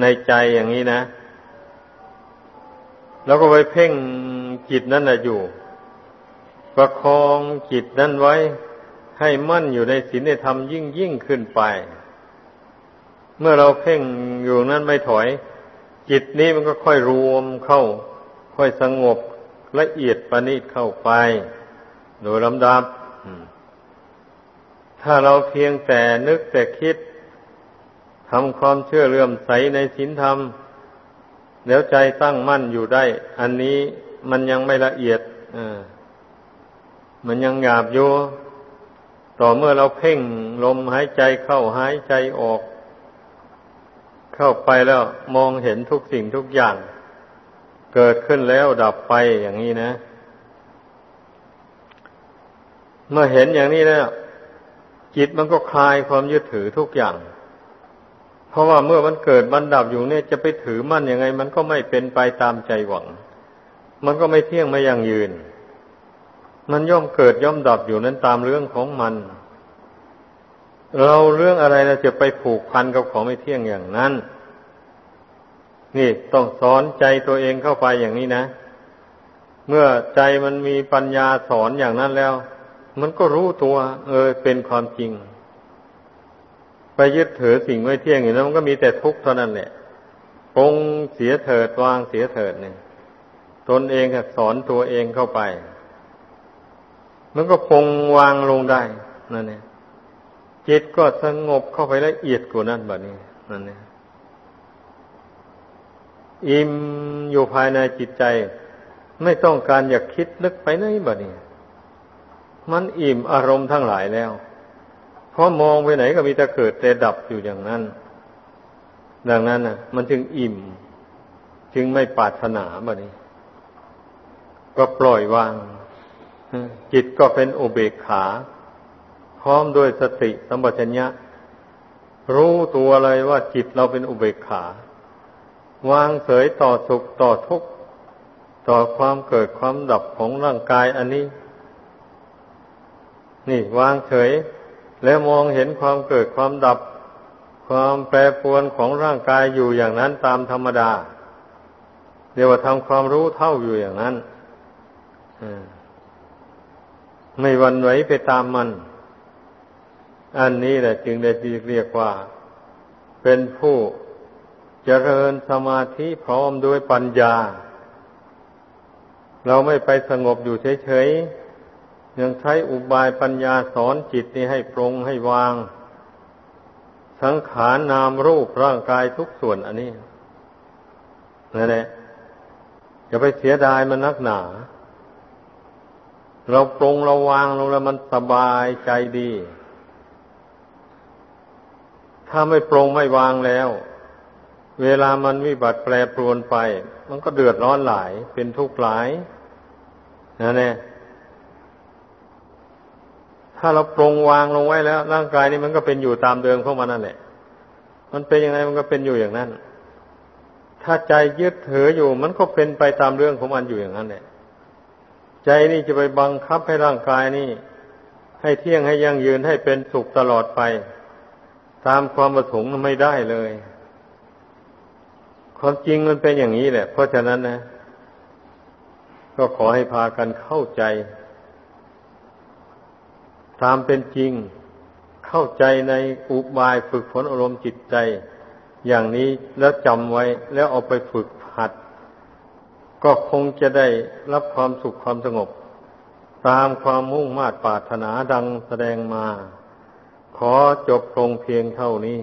ในใจอย่างนี้นะ แล้วก็ไปเพ่งจิตนั่นนะอยู่ ประคองจิตนั้นไว้ ให้มั่นอยู่ในศีลในธรรมยิ่งยิ่งขึ้นไป เมื่อเราเพ่งอยู่นั้นไม่ถอย จิตนี้มันก็ค่อยรวมเข้า ค่อยสงบละเอียดประณีตเข้าไป โดยลำดับ ถ้าเราเพียงแต่นึกแต่คิดทำความเชื่อเลื่อมใสในศีลธรรม แล้วใจตั้งมั่นอยู่ได้ อันนี้มันยังไม่ละเอียดมันยังหยาบอยู่ ต่อเมื่อเราเพ่งลมหายใจเข้าหายใจออก เข้าไปแล้วมองเห็นทุกสิ่งทุกอย่าง เกิดขึ้นแล้วดับไปอย่างนี้นะ เมื่อเห็นอย่างนี้แล้วจิตมันก็คลายความยึดถือทุกอย่าง เพราะว่าเมื่อมันเกิดมันดับอยู่เนี่ยจะไปถือมั่นยังไง มันก็ไม่เป็นไปตามใจหวัง มันก็ไม่เที่ยงไม่ยั่งยืน มันย่อมเกิดย่อมดับอยู่นั้นตามเรื่องของมัน เราเรื่องอะไรเราจะไปผูกพันกับของไม่เที่ยงอย่างนั้น นี่ต้องสอนใจตัวเองเข้าไปอย่างนี้นะ เมื่อใจมันมีปัญญาสอนอย่างนั้นแล้ว มันก็รู้ตัว เออ เป็นความจริง ไปยึดถือสิ่งไม่เที่ยงอยู่นั้นมันก็มีแต่ทุกข์เท่านั้นแหละปงเสียเถิดวางเสียเถิดเนี่ยตนเองสอนตัวเองเข้าไป มันก็ปงวางลงได้นั่นเนี่ยจิตก็สงบเข้าไปละเอียดกว่านั้นแบบนี้นั่นเนี่ยอิ่มอยู่ภายในจิตใจ ไม่ต้องการอยากคิดลึกไปไหนแบบนี้มันอิ่มอารมณ์ทั้งหลายแล้ว เพราะมองไปไหนก็มีแต่เกิดแต่ดับอยู่อย่างนั้น ดังนั้นนะมันจึงอิ่ม จึงไม่ปาถนาแบบนี้ ก็ปล่อยวาง จิตก็เป็นอุเบกขา พร้อมด้วยสติสัมปชัญญะ รู้ตัวเลยว่าจิตเราเป็นอุเบกขา วางเฉยต่อสุขต่อทุกข์ต่อความเกิดความดับของร่างกายอันนี้ นี่ วางเฉย แล้วมองเห็นความเกิดความดับ ความแปรปรวนของร่างกายอยู่อย่างนั้นตามธรรมดาเรียกว่าทำความรู้เท่าอยู่อย่างนั้น ไม่วันไหวไปตามมัน อันนี้แหละจึงได้เรียกว่า เป็นผู้เจริญสมาธิพร้อมด้วยปัญญา เราไม่ไปสงบอยู่เฉยๆยังใช้อุบายปัญญาสอนจิตนี้ให้ปรงให้วาง สังขารนามรูปร่างกายทุกส่วนอันนี้นั่นแหละอย่าไปเสียดายมันนักหนา เราปรงเราวางลงแล้วมันสบายใจดี ถ้าไม่ปรงไม่วางแล้ว เวลามันวิบัติแปรปรวนไป มันก็เดือดร้อนหลาย เป็นทุกข์หลายนั่นแหละถ้าเราปรงวางลงไว้แล้ว ร่างกายนี้มันก็เป็นอยู่ตามเดิมของมันนั่นแหละ มันเป็นยังไงมันก็เป็นอยู่อย่างนั้น ถ้าใจยึดถืออยู่ มันก็เป็นไปตามเรื่องของมันอยู่อย่างนั้นแหละ ใจนี่จะไปบังคับให้ร่างกายนี่ ให้เที่ยงให้ยั่งยืนให้เป็นสุขตลอดไป ตามความประสงค์ไม่ได้เลยความจริงมันเป็นอย่างนี้แหละ เพราะฉะนั้นนะ ก็ขอให้พากันเข้าใจ ตามเป็นจริง เข้าใจในอุบายฝึกฝนอารมณ์จิตใจ อย่างนี้แล้วจำไว้แล้วเอาไปฝึก ก็คงจะได้รับความสุขความสงบ ตามความมุ่งมา่ปรารถนาดังแสดงมา ขอจบลงเพียงเท่านี้